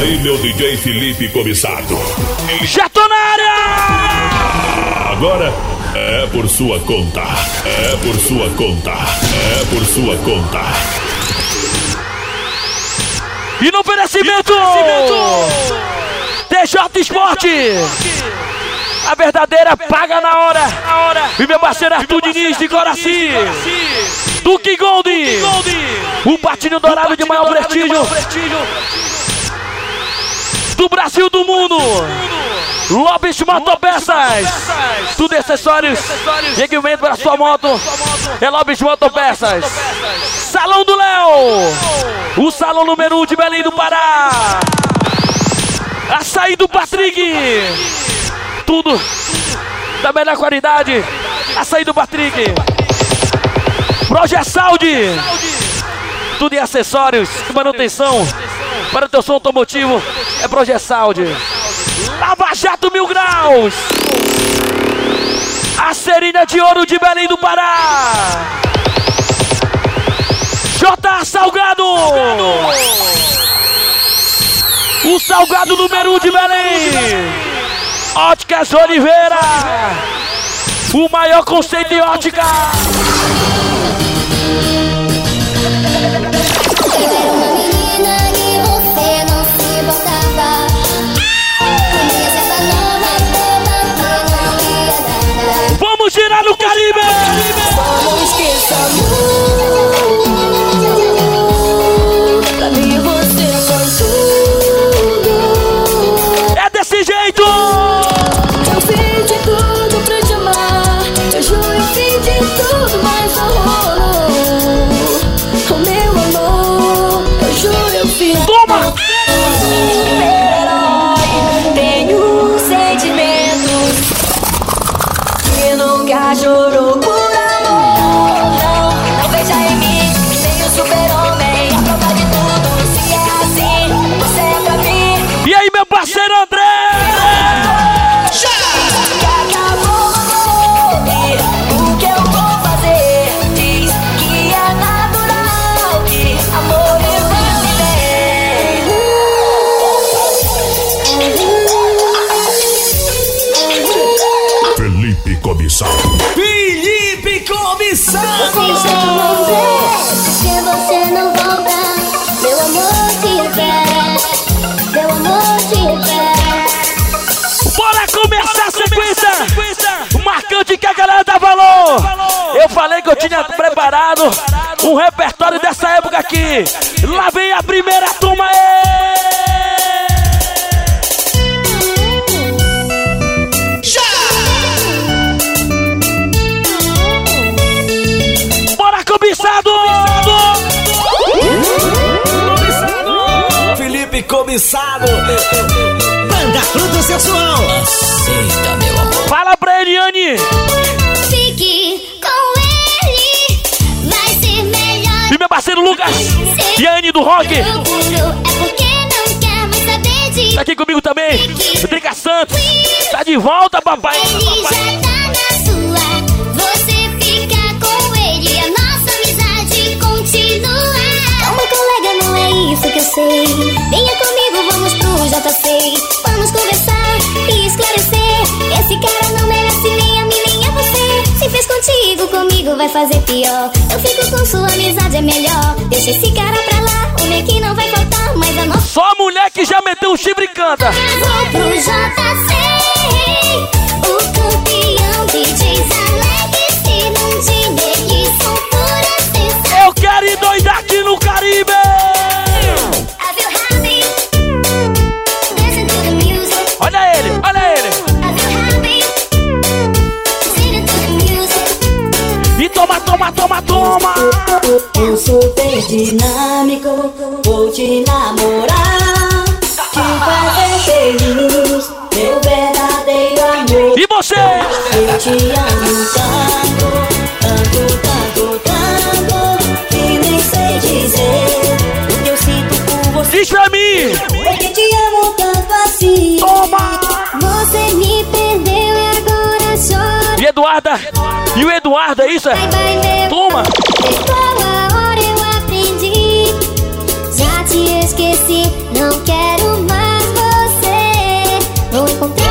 aí, meu DJ Felipe Comissado. Já tô na área! Agora é por sua conta. É por sua conta. É por sua conta. E no oferecimento! TJ Esporte! A verdadeira paga na hora! E meu parceiro Arthur Diniz de Coraci! Duque Gold! O patinho dourado de maior prestígio! Do Brasil do mundo! Lobis Motopeças! Tudo acessórios, equipamento para sua moto. É Lobis Motopeças. Salão do Léo! O salão número 1 um de Belém do Pará! Açaí do Patrick! Tudo da melhor qualidade. Açaí do Patrick! Projet Saúde! Tudo em acessórios, manutenção para o teu som automotivo. É Projet Saúde. Lava Jato Mil Graus. A Serina de Ouro de Belém do Pará. J Salgado. O Salgado número 1 um de Belém. Óticas Oliveira. O maior conceito em ótica. Girar no Caribe! Falei que eu tinha preparado um repertório dessa época aqui. Lá vem a primeira turma aí! Bora cobiçado! Felipe Comissado! Banda Fruto Sensual! Aceita, meu amor! Fala pra Eliane! Parceiro Lucas! E a Anne do Rock! É porque não quer mais saber de Tá aqui comigo também! Drica Santos! Tá de volta, papai! Ele já tá na sua, você fica com ele, a nossa amizade continua. Calma, colega, não é isso que eu sei. Venha comigo, vamos pro JC. Vamos conversar e esclarecer. Esse cara não merece contigo, comigo vai fazer pior. Eu fico com sua amizade, é melhor. Deixa esse cara pra lá, o meu que não vai faltar, mas a nossa. Só mulher que já meteu um chifre e canta! Vou pro JC, o campeão DJs toma, toma, toma! Eu sou bem dinâmico, vou te namorar, te fazer feliz, meu verdadeiro amor. E você? Eu te amo tanto, Eduardo, é isso? É? Toma! não quero mais você. Vou encontrar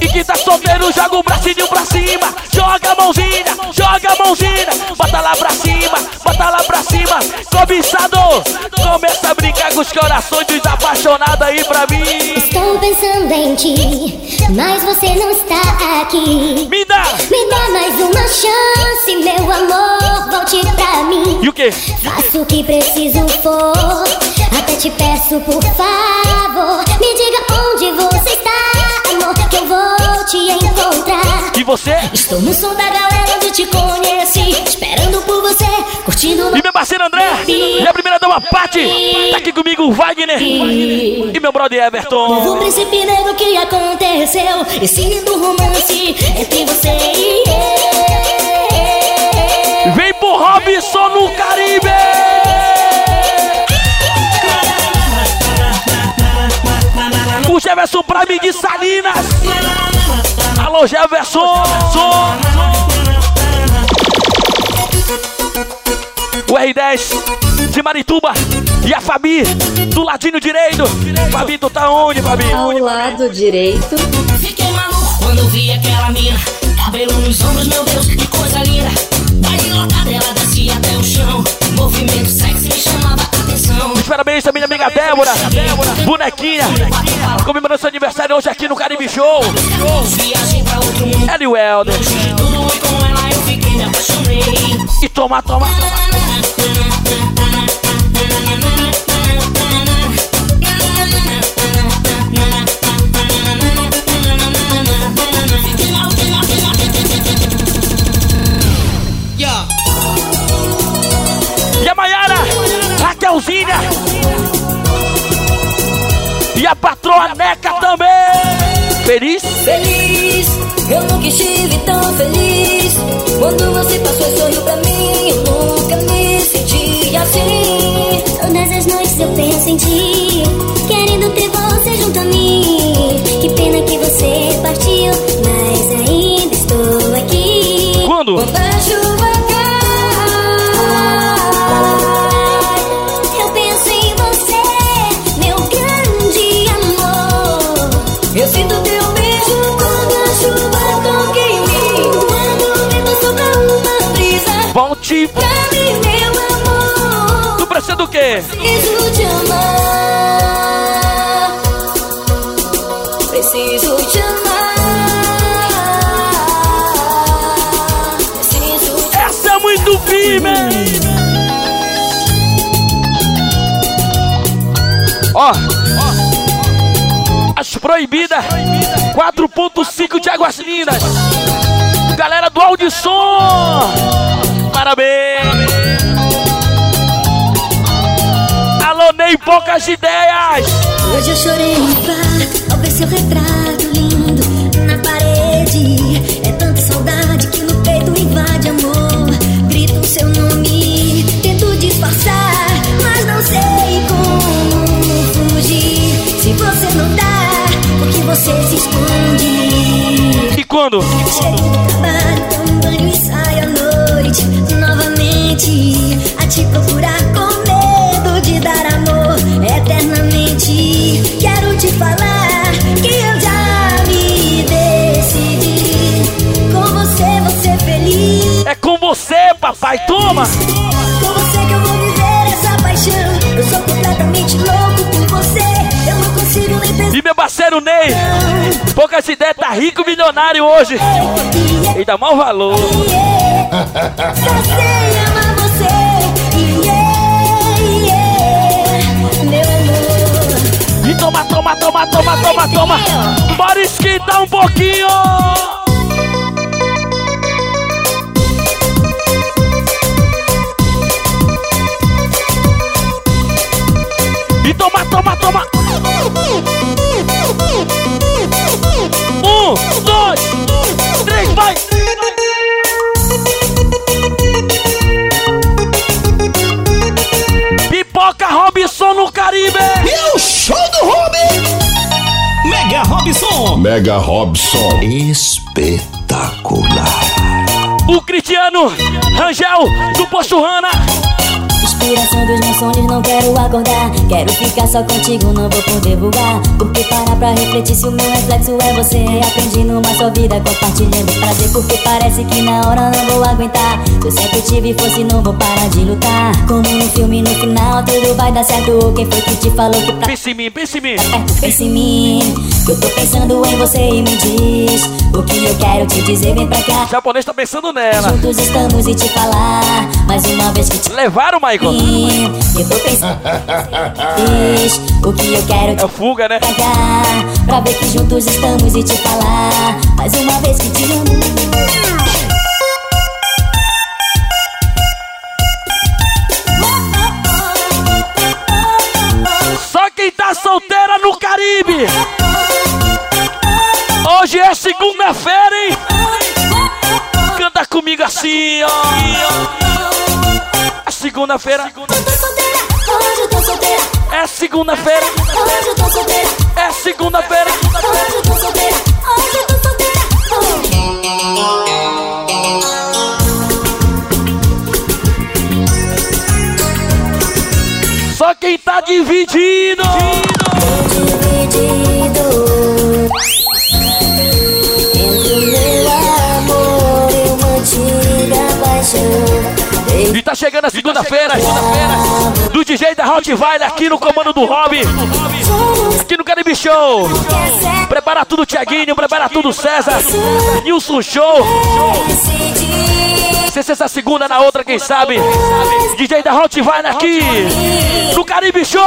E que tá solteiro, joga o bracinho pra cima. Joga a mãozinha, joga a mãozinha. Bota lá pra cima, bota lá pra cima. Cobiçador, começa a brincar com os corações dos apaixonados aí pra mim. Pensando em ti, mas você não está aqui. Me dá! Me dá mais uma chance, meu amor, volte pra mim. E o que? Faço o que preciso for, até te peço por favor. Me diga onde você está, amor, que eu vou te encontrar. E você? Estou no som da galera te conheci, esperando por você, curtindo E meu parceiro André, e a primeira dama Pati, tá aqui comigo o Wagner e meu brother Everton. príncipe negro que aconteceu, esse lindo romance entre você e eu. Vem pro Robson no Caribe! O Jefferson Prime de Salinas. Alô, Jefferson! O R10 de Marituba e a Fabi do ladinho direito. Fabi, tu tá onde, Fabi? Ao lado direito, Fiquei maluco quando vi aquela mina. Cabelo nos ombros, meu Deus, que coisa linda. Daí lotada, ela descia até o chão. Movimento sexy me chamava a atenção. Os Parabéns também, minha amiga Débora, bonequinha, comemorando seu aniversário hoje aqui no Caribe Show. E e fiquei, me apaixonei. E toma, toma, toma. E a Maiara, Raquelzinha. E a patroa Neca também. Feliz? Feliz, eu nunca estive tão feliz. Quando você passou e sorriu pra mim, eu nunca me senti assim. Todas as noites eu penso em ti, querendo ter você junto a mim. Que pena que você partiu, mas ainda estou aqui. Quando? Quando do quê? Preciso te amar. Preciso te amar. Preciso te Essa é muito firme. Ó. As proibidas. 4.5 de Águas Lindas. Galera do Audissom. Parabéns. Ney, poucas ideias. Hoje eu chorei no bar ao ver seu retrato lindo na parede. É tanta saudade que no peito invade amor. Grito o seu nome, tento disfarçar, mas não sei como fugir. Se você não dá, porque você se esconde. E quando? Chego do trabalho, tomo um banho e saio à noite novamente a te procurar papai. Toma. Com você que eu vou viver essa paixão. Eu sou completamente louco por você. Eu não consigo nem pensar. E meu parceiro Ney. Poucas ideias, tá rico milionário hoje. E dá mau valor. Só sei amar você. Yeah, yeah, meu amor. E toma, toma, toma, toma, toma, toma. Bora esquentar um pouquinho. E toma, toma, toma. Um, dois, três, vai. Pipoca Robson no Caribe. E o show do Robin! Mega Robson! Mega Robson. Espetacular. O Cristiano Rangel do Posto Rana. Inspiração dos meus sonhos, não quero acordar. Quero ficar só contigo, não vou poder vulgar. Porque parar pra refletir se o meu reflexo é você. Aprendi numa só vida, compartilhando prazer. Porque parece que na hora não vou aguentar. Se eu sempre tive força e não vou parar de lutar. Como no filme, no final, tudo vai dar certo. Quem foi que te falou que pra Pensa em mim, pensa em mim. perto, pensa em mim. Que eu tô pensando em você e me diz o que eu quero te dizer. Vem pra cá. O japonês tá pensando nela. Juntos estamos e te falar mais uma vez que te Levaram, Michael? Eu tô pensando o que eu quero te É fuga, né? pagar Pra ver que juntos estamos e te falar Mais uma vez que te amo Só quem tá solteira no Caribe. Hoje é segunda-feira, hein? Canta comigo assim, ó segunda-feira. É segunda-feira. É segunda-feira. Só quem tá dividido. dividido. Tá chegando a segunda-feira. Do DJ da Rottweiler aqui no comando do Hobby. Aqui no Caribe Show. Prepara tudo, Tiaguinho. Prepara tudo, César. Nilson Show. Se essa segunda na outra, quem sabe? DJ da Rottweiler aqui. No Caribe Show.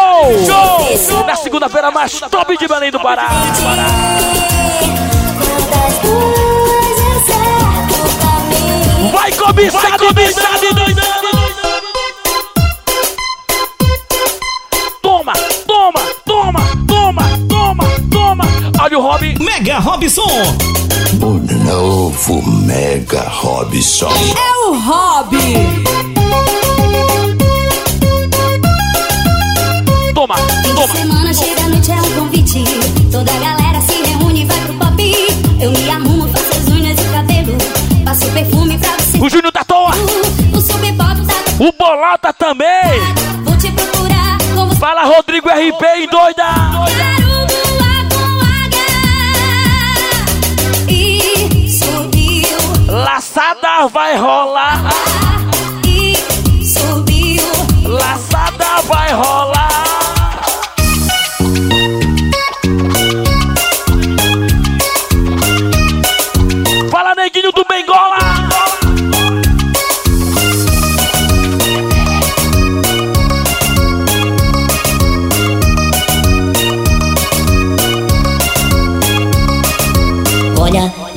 Na segunda-feira mais top de Belém do Pará. Vai cobiçado, cobiçado o Robin. Mega Robson. O novo Mega Robson. É o hobby. Toma, toma. Semana chega a noite é um convite Toda a galera se reúne e vai pro pop Eu me arrumo, faço as unhas e o cabelo Passo perfume pra você O Júnior da Toa. O super pop tá O Bolota também. Vou te procurar como Fala Rodrigo RP e doida. Quero Laçada vai rolar. E subiu Laçada vai rolar.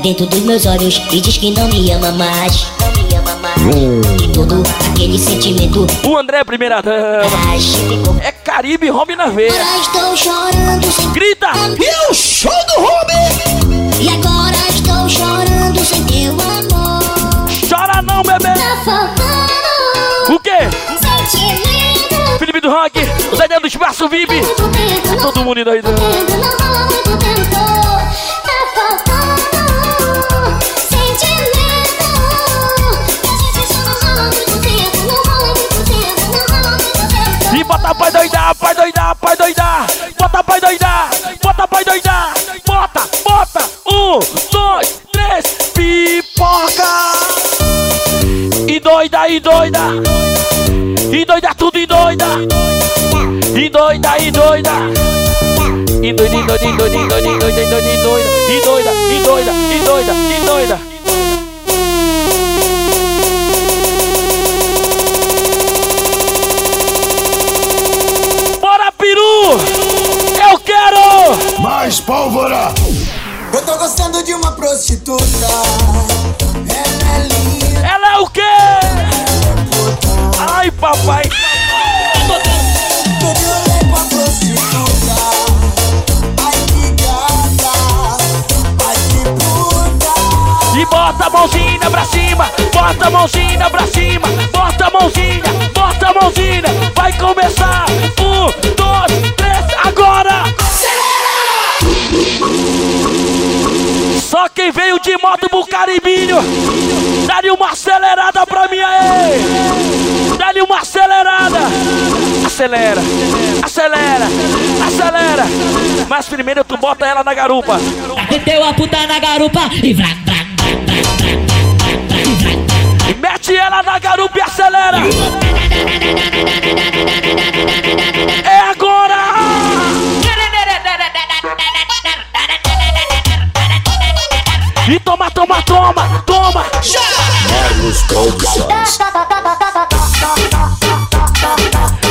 Dentro dos meus olhos e diz que não me ama mais Não me ama mais E todo aquele sentimento O André, primeira dama. É Caribe Home na veia. Agora estou chorando sem Grita! E o show do Robin. E agora estou chorando sem teu amor Chora não, bebê! Tá faltando O quê? um sentimento Felipe do Rock, o Daniel do Espaço VIP. Todo mundo indo aí. não e doida. E doida tudo, e doida. E doida, e doida. E doida, e doida, e doida, e doida, e doida, e doida, e doida, e doida, e doida, e doida. Bora, peru! Eu quero! Mais pólvora! Eu tô gostando de uma prostituta. Ela é linda. Ela é o quê? Ai, papai! E bota a mãozinha pra cima, bota a mãozinha pra cima, bota a mãozinha, bota a mãozinha, vai começar! Um, dois, três, agora! Só quem veio de moto pro Caribinho, dá-lhe uma acelerada pra mim aí! Dá-lhe uma acelerada! acelera, acelera, acelera. Mas primeiro tu bota ela na garupa. Meteu a puta na garupa e vrá, vrá, vrá. E mete ela na garupa e acelera. E toma, toma, toma, toma!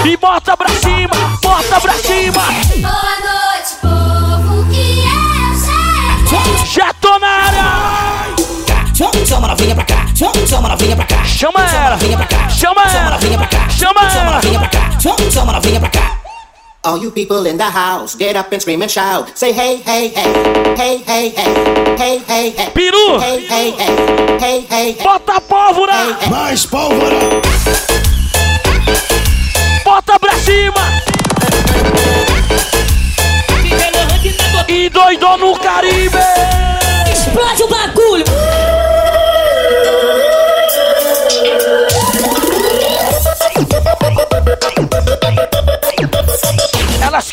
E bota pra cima, bota pra cima! Boa noite, povo, que eu sei. Já tô na área! Chama, chama novinha pra cá, chama, chama novinha pra cá. Chama ela! novinha pra cá, Chama chama ela! novinha pra cá, Chama chama ela! novinha pra cá, chama, chama novinha pra cá. All you people in the house, get up and scream and shout. Say hey, hey, hey, hey, hey, hey, hey, hey, hey. Peru! Hey, hey, hey, hey, hey, hey. Bota a pólvora! Mais pólvora! Bota pra cima! E doidou no Caribe!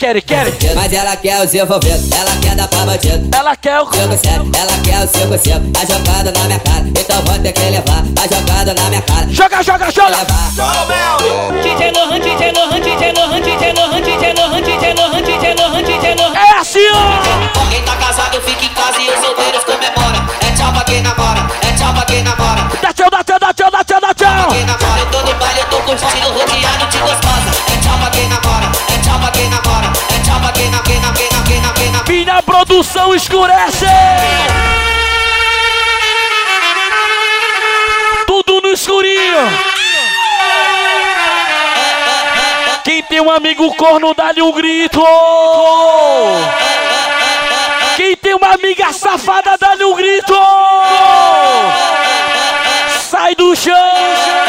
Querem, querem! Mas ela quer os envolvidos, ela quer dar pra bandido. Ela quer o. Jogo sério, ela quer o 5 5 Tá jogando na minha cara, então vou ter que levar. Tá jogando na minha cara. Joga, joga, joga! DJ Lohan, DJ Lohan, DJ Lohan, DJ Lohan, DJ Lohan, DJ Lohan, DJ Lohan, DJ Lohan. É assim, ó! Quem tá casado fica em casa e os solteiros comemora. É tchau pra quem namora, é tchau pra quem namora. Dá tchau, dá tchau, dá tchau, dá tchau, dá tchau! Quem namora, eu tô no baile, eu tô curtindo, rodeado de gostosa. É tchau pra quem namora, é tchau quem namora. É quem namora, quem namora, quem namora, quem namora, quem namora. Minha produção escurece! Tudo no escurinho! Quem tem um amigo corno, dá-lhe um grito! Quem tem uma amiga safada, dá-lhe um grito! Sai do chão!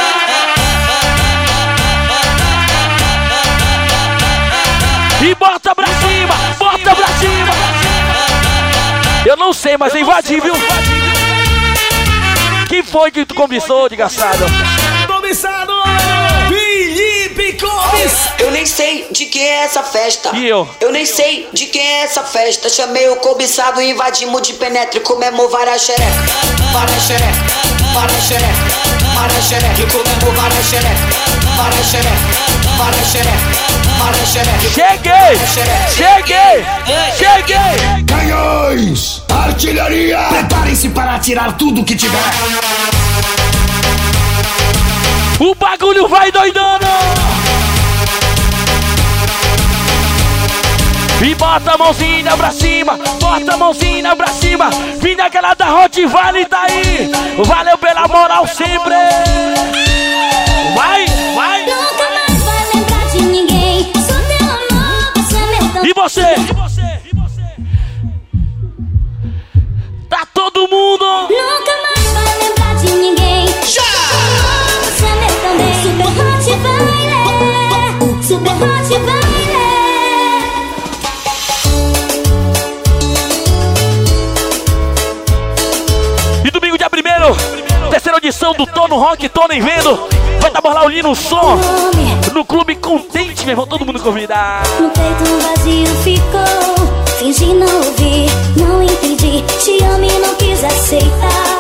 Não sei, mas eu invadi, viu? Quem foi que tu cobiçou, desgraçado? Cobiçado! Felipe Gomes! Eu nem sei de quem é essa festa. E eu? Eu nem sei de quem é essa festa. Chamei o cobiçado, invadimos de penetre, comemos várias xereca. Várias xereca, várias xereca, várias xereca. E comemos várias xereca, várias xereca, várias xereca, várias xereca. Cheguei! Cheguei! Cheguei! Canhões! Artilharia! Preparem-se para atirar tudo que tiver. O bagulho vai doidando! E bota a mãozinha pra cima, bota a mãozinha pra cima. Vinha aquela da Hot Vale tá aí. Valeu pela moral sempre. Vai, vai. É meu tão E você? Tá todo mundo. Nunca mais vai lembrar de ninguém. Já! Você é também. Super hot baile. Super hot baile. E domingo, dia primeiro, terceira edição do Tono Rock, Tono Vendo. Vai estar lá o Lino Som no Clube Contente, meu irmão. Todo mundo convidado. No peito vazio ficou. Fingi não ouvir, não entendi. Te amo e não quis aceitar.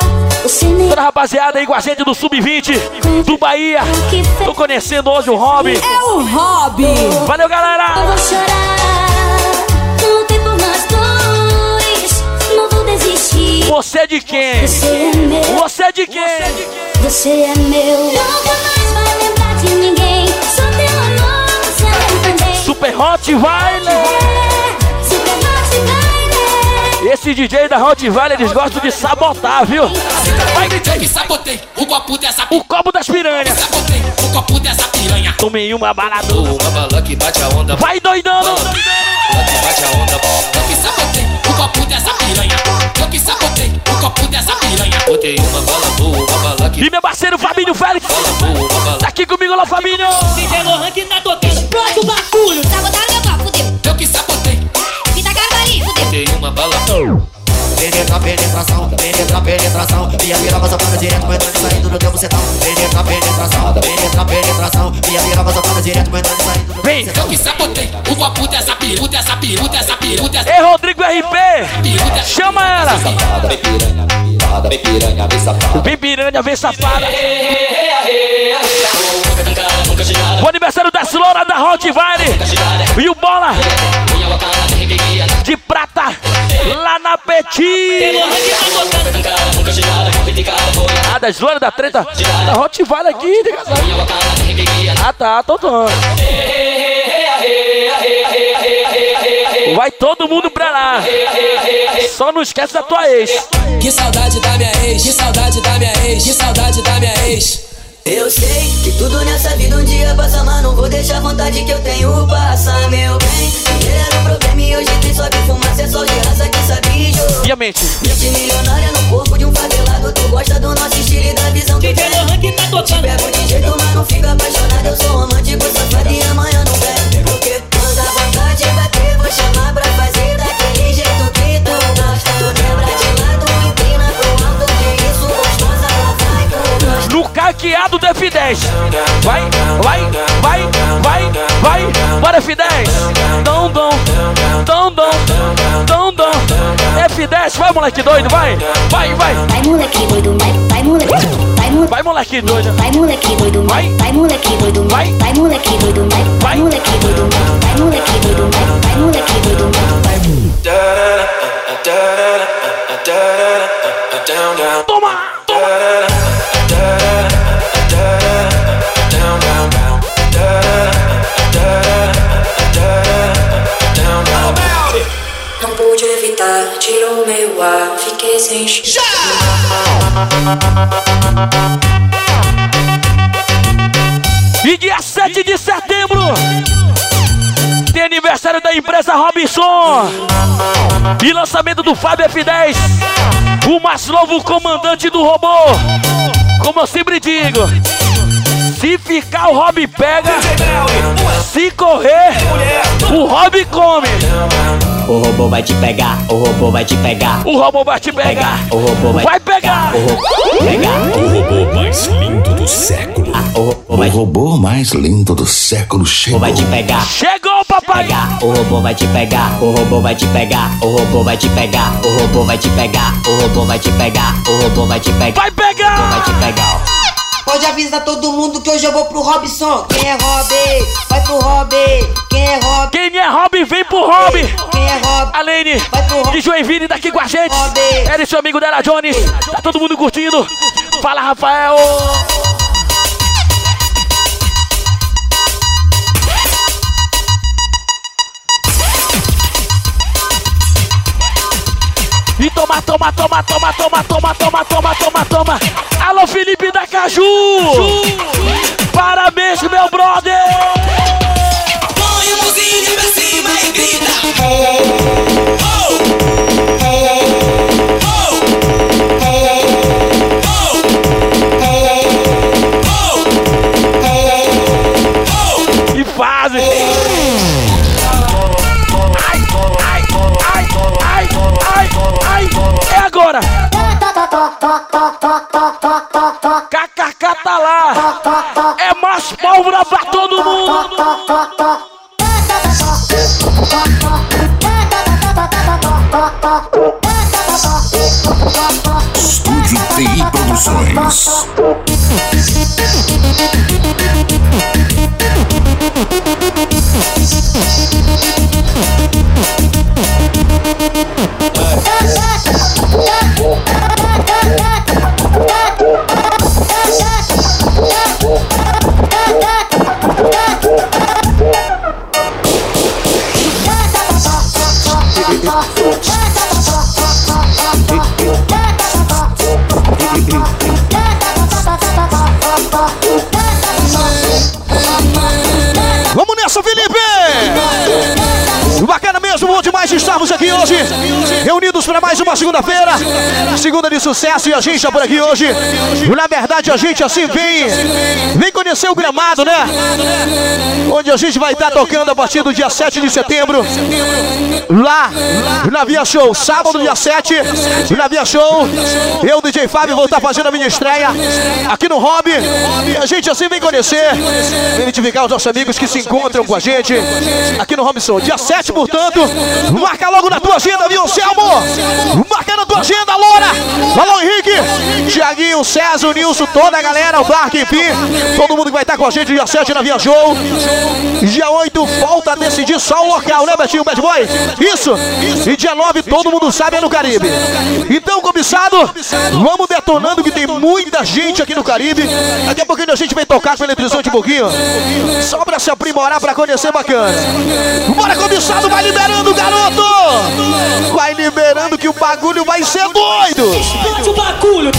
Toda rapaziada aí com a gente do Sub-20 do Bahia. Tô conhecendo hoje o Robin. É o Hobby. Valeu, galera. não vou chorar. Lutei por nós dois. Não vou desistir. Você é de quem? Você é meu. Você é de quem? Você é meu. Nunca mais vai lembrar de ninguém. Rottweiler! Esse DJ da Hot Vale, eles gostam de sabotar, viu? Sabotei o copo dessa O copo das piranhas. Sabotei o copo dessa piranha. Tomei uma baladura. Uma bala que bate a onda. Vai doidando. Bala que bate a onda. Eu que sabotei o copo dessa piranha. Eu que sabotei o copo dessa piranha. Botei uma bala boa, uma bala que E meu parceiro Fabinho Félix. bala boa, uma bala. Tá aqui comigo, lá, Fabinho. DJ Lohan que tá tocando. Explode o bagulho. Sabotaram balão. Penetra, penetração, penetra, penetração. Minha piroca safada direto, vai entrando e saindo no teu bucetão. Penetra, penetração, penetra, penetração. Minha piroca safada direto, vai entrando e saindo no teu bucetão. Eu que sabotei o copo dessa piruta, essa piruta, essa piruta. Ei, Rodrigo RP, chama ela. Vem piranha, vem piranha, vem safada. Vem vem safada. O aniversário da Slora da Hot Vale e o Bola de prata lá na Petit. Ah, da Slora da treta da Rottweiler aqui, de casal. Ah, tá, tô dando. Vai todo mundo pra lá. Só não esquece da tua ex. Que saudade da minha ex, que saudade da minha ex, que saudade da minha ex. Eu sei que tudo nessa vida um dia passa, mas não vou deixar a vontade que eu tenho passar, meu bem. Dinheiro era um problema e hoje tem só de fumaça, é só de raça que sabe jogar. E a mente? Mente milionária no corpo de um favelado, tu gosta do nosso estilo e da visão que eu tenho. que tá tocando. Te pego de jeito, mas não fica apaixonado, eu sou romântico, safado e amanhã não pego. Porque quando a vontade bater, vou chamar pra fazer caqueado do F10. Vai, vai, vai, vai, vai. Bora F10. Dom, dom, dom, dom, dom, dom. F10, vai moleque doido, vai. Vai, vai. Vai moleque doido, vai, vai moleque, vai moleque. Vai moleque doido. Vai moleque doido, vai, vai moleque doido, vai, vai moleque doido, vai, vai moleque doido, vai, vai moleque doido, vai, vai moleque doido, vai. Meu ar, fiquei sem Já! E dia 7 de setembro tem aniversário da empresa Robinson e lançamento do Fábio F10, o mais novo comandante do robô. Como eu sempre digo, se ficar o Rob pega, se correr, o Rob come. O robô vai te pegar, o robô vai te pegar. O robô vai te pegar, o robô vai, vai pegar. O robô pegar. O robô mais lindo do século. O robô O vai, robô mais lindo do século chegou. vai te pegar. Chegou, papai. Pegar. O robô vai te pegar, o robô vai te pegar, o robô vai te pegar, o robô vai te pegar, o robô vai te pegar, o robô vai te pegar, Vai pegar. vai te pegar. Pode avisar todo mundo que hoje eu vou pro Robson. Quem é Rob? Vai pro Rob. Quem é Rob? Quem é Rob, vem pro Rob. Quem é Rob? Alene Vai pro Rob. de Joinville daqui com a gente. Rob. Ele seu amigo dela, Jones. Tá todo mundo curtindo. Fala, Rafael. E toma, toma, toma, toma, toma, toma, toma, toma, toma, toma. Alô, Felipe da Caju. Parabéns, meu brother. Põe a mãozinha pra cima e grita. E fazem. Ai, ai. É agora. KKK tá lá. É mais pólvora pra todo mundo. Estúdio TI Produções. Segunda-feira, segunda de sucesso e a gente é por aqui hoje. Na verdade, a gente assim vem, vem conhecer o gramado, né? onde a gente vai estar tocando a partir do dia 7 de setembro. Lá, na Via Show, sábado, dia 7, na Via Show. Eu, DJ Fábio, vou estar fazendo a minha estreia aqui no Hobby. E a gente assim vem conhecer, identificar os nossos amigos que se encontram com a gente aqui no Robson. Dia 7, portanto, marca logo na tua agenda, viu, Selmo? Marca na tua agenda, Loura! Alô, Henrique! Tiaguinho, César, o Nilson, toda a galera, o Dark, enfim, todo mundo que vai estar com a gente dia 7 na Via Show. Dia 8, falta decidir só o local, né, Betinho, Bad Boy? Isso! E dia 9, todo mundo sabe, é no Caribe. Então, cobiçado, vamos detonando que tem muita gente aqui no Caribe. Daqui a pouquinho a gente vem tocar com a eletrização de pouquinho. Só pra se aprimorar, pra conhecer bacana. Bora, cobiçado, vai liberando, garoto! Vai liberando que o bagulho vai ser doido! Explode o bagulho.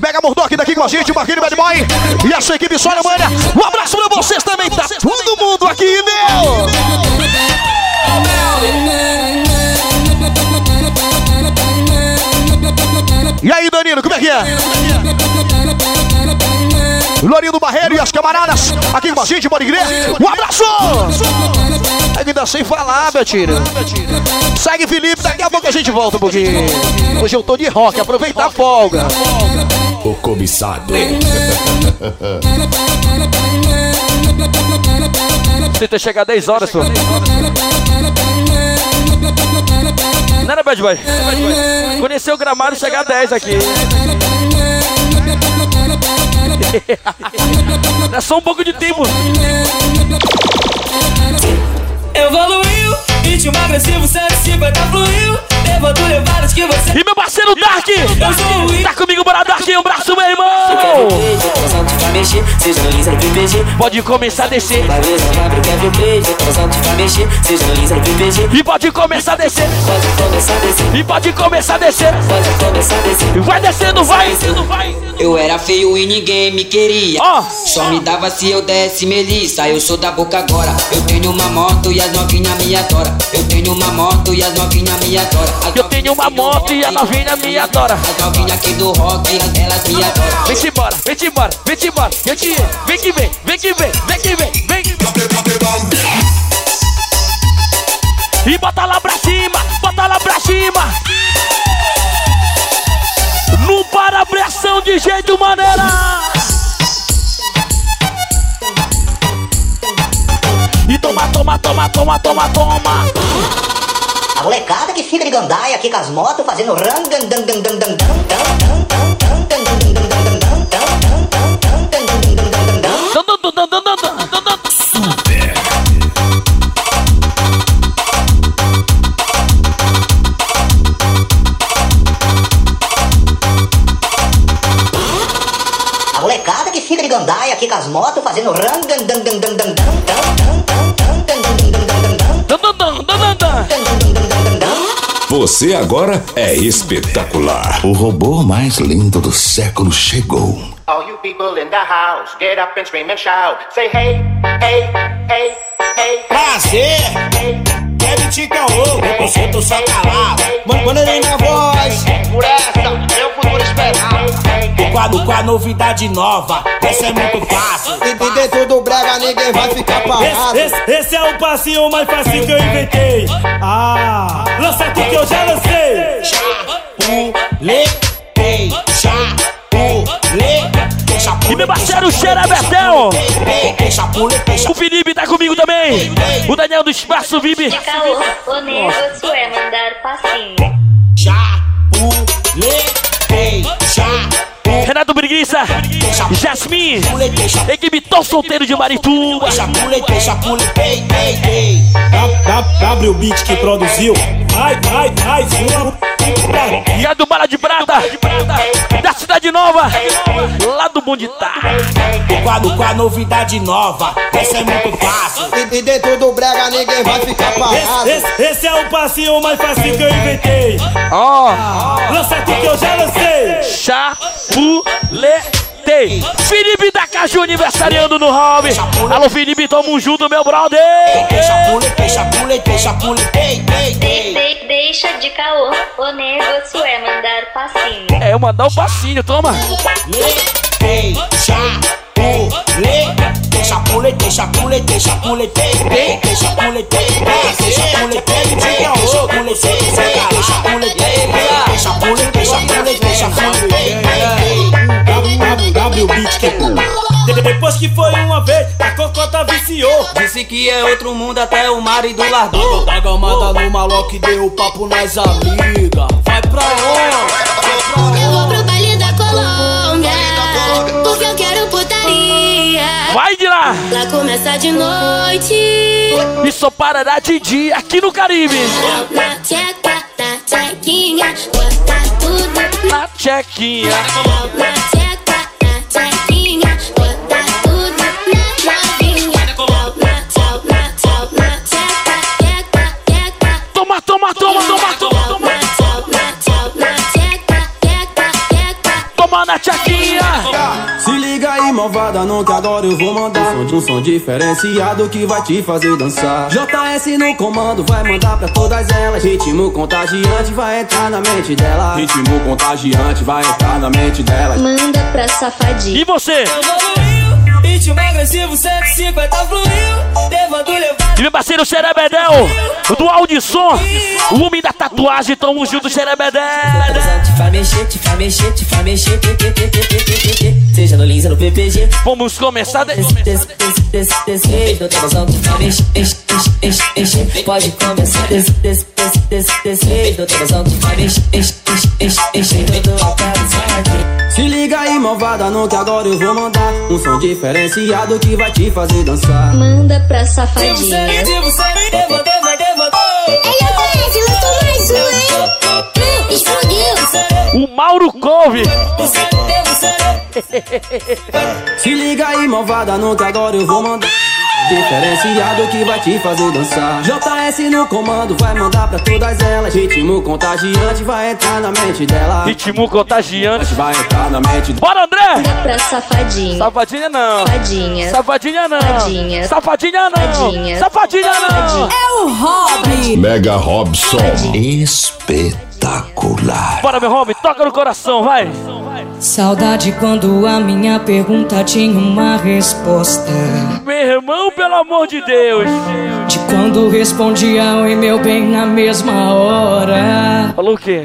Mega Murdock daqui com a gente, o Marquinhos Bad Boy e a sua equipe Sônia Manha. Um abraço pra vocês também, tá todo mundo aqui, meu! E aí, Danilo, como é que é? Lourinho do Barreiro e as camaradas aqui com a gente, pode crer? Um abraço! Ainda sem falar, Betinho. Segue Felipe, daqui a pouco a gente volta um pouquinho. Hoje eu tô de rock, aproveita a folga. O cobiçado. Tenta chegar 10 horas, pô. Não era Bad Boy? Conhecer o gramado e chegar a 10 aqui. É só um pouco de tempo. Evoluiu, ritmo agressivo, 150 fluiu. Levando levadas que você. E meu parceiro Dark! Tá comigo, bora Dark, um braço, meu irmão! Pode começar a descer. E pode começar a descer. E pode começar a descer. Vai descendo, vai! Descendo, vai! Eu era feio e ninguém me queria. Só me dava se eu desse melissa. Eu sou da boca agora. Eu tenho uma moto e as novinha me adora. Eu tenho uma moto e as novinha me adora. As Eu tenho uma moto e a novinha me adora. As novinha aqui do rock, elas me adoram. Vem-te embora, vem-te embora, vem-te embora. Eu te vem que vem, vem que vem, vem que vem, vem. E bota lá pra cima, bota lá pra cima. Não para a pressão de jeito maneira. Toma, toma, toma, toma, toma, toma. A molecada que fica de gandaia aqui com as motos fazendo ran dan dan dan dan dan dan A molecada que fica de gandaia aqui com as motos fazendo ran Você agora é espetacular. O robô mais lindo do século chegou. All you people in the house, get up and scream and shout. Say hey, hey, hey, hey. Prazer. Kevin Ticão, preconceito só calado. Mano, manda ele na voz. Por essa, meu futuro esperado. O quadro com a novidade nova, essa é muito fácil. E dentro do brega ninguém vai ficar parado. Esse, esse- esse é o passinho mais fácil que eu inventei. Ah, lança aqui que eu já lancei. Chapulei, chapulei, E meu parceiro Cheira Betel. O Felipe tá comigo também. O Daniel do Espaço VIP. O negócio é mandar passinho. Chapulei, chapulei. Renato Briguiça. Jasmin. Equipe Tô Solteiro de Marituba. W o beat que produziu. Ai, ai, ai. E a do Bala de Prata. Da Cidade Nova. Lá do Bunditá. O quadro com a novidade nova, essa é muito fácil. E dentro do brega ninguém vai ficar parado. Esse, esse- esse é o passinho mais fácil que eu inventei. Ó. Lança aqui que eu já lancei. Chapuletei. Felipe da Caju aniversariando no hobby. Alô, Felipe, tamo junto, meu brother. Chapulei, chapulei, chapulei, ei, ei, ei. De- deixa de caô, o negócio é mandar passinho. É, eu mandar um passinho, toma. Ei, chapulei, puletei, chapuletei, chapuletei, puletei, chapuletei, puletei, chapuletei, diga ô, puletei, puletei, chapuletei, puletei, Depois que foi uma vez, a cocota viciou. Disse que é outro mundo até o marido largou. Tá gamada no maloque, deu papo nas amigas. Vai pra onde? Eu vou pro baile da Colômbia, porque eu quero putaria. Vai de lá! Lá começa de noite. E só parará de dia aqui no Caribe. Na tcheca, na tchequinha, bota tudo Na tchequinha. na tcheca, na tchequinha, Toma, toma, toma, toma, toma, toma. Na tchequinha. Se liga aí, malvada, não que agora eu vou mandar um som, um som diferenciado que vai te fazer dançar. JS no comando vai mandar pra todas elas. Ritmo contagiante vai entrar na mente dela. Ritmo contagiante vai entrar na mente dela. Manda pra safadinha. E você? Ritmo agressivo 150 fluiu, levando levando. E meu parceiro Xerebedel, do Audisson, o homem da tatuagem, tamo junto, Xerebedel. Seja no Lins ou no PPG. Vamos começar. De... Desse. Pode começar desse, desse, desse, desse, desse jeito, tô gozando, te faz mexer, enche, enche, enche. Todo. Se liga aí, malvada, não que agora eu vou mandar um som diferenciado que vai te fazer dançar. Manda pra safadinha. Devo, devo, devo, Ei, eu conheço, lançou mais um, hein? Explodiu. O Mauro Couve. Se liga aí, malvada, não que agora eu vou mandar. Diferenciado que vai te fazer dançar. JS no comando vai mandar pra todas elas. Ritmo contagiante vai entrar na mente dela. Ritmo contagiante. Vai entrar na mente Bora, André! Pra safadinha. Safadinha não. Safadinha. Safadinha não. Safadinha. Safadinha não. Safadinha. Safadinha não. É o Hobby. Mega Robson. Espetacular. Bora, meu homem, toca no coração, vai. Saudade quando a minha pergunta tinha uma resposta. Meu irmão, pelo amor de Deus. De quando respondia oi meu bem na mesma hora. Falou o quê?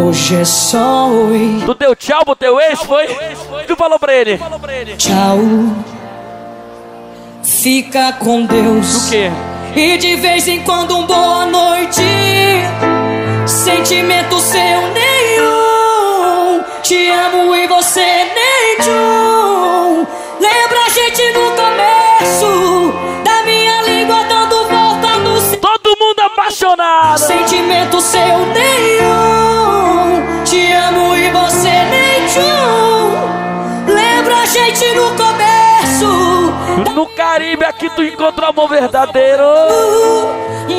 Hoje é só oi. Tu deu tchau pro teu ex, foi? Tu falou pra ele? Tchau. Fica com Deus. O quê? E de vez em quando um boa noite. Sentimento seu nenhum. Te amo e você nem tchum. Lembra a gente no começo da minha língua dando volta no seu. Todo mundo apaixonado. Sentimento seu nenhum. Te amo e você nem tchum. Lembra a gente no começo. No Caribe aqui tu encontra amor verdadeiro.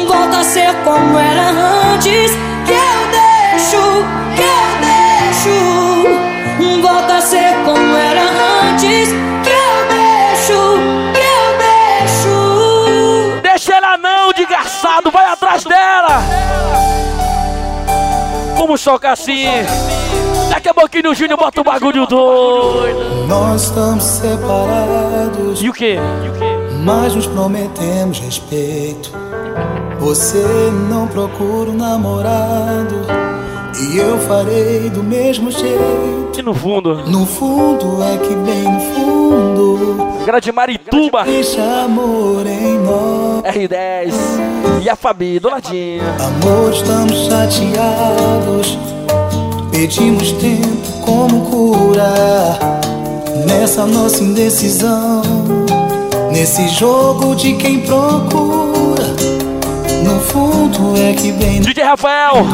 Volta a ser como era antes. Que eu deixo, que eu deixo. Volta a ser como era antes. Que eu deixo, que eu deixo. Deixa ela não, desgraçado, vai atrás dela. Como choca assim? Daqui a pouquinho o Júnior bota o bagulho doido. Nós estamos separados. E o quê? Mas nos prometemos respeito. Você não procura um namorado. E eu farei do mesmo jeito. E no fundo? No fundo é que bem no fundo. Grande Marituba. Deixa amor em nós. R10. E a Fabi, do ladinho. Amor, estamos chateados. Pedimos tempo como cura. Nessa nossa indecisão. Nesse jogo de quem procura. No fundo é que bem DJ Rafael.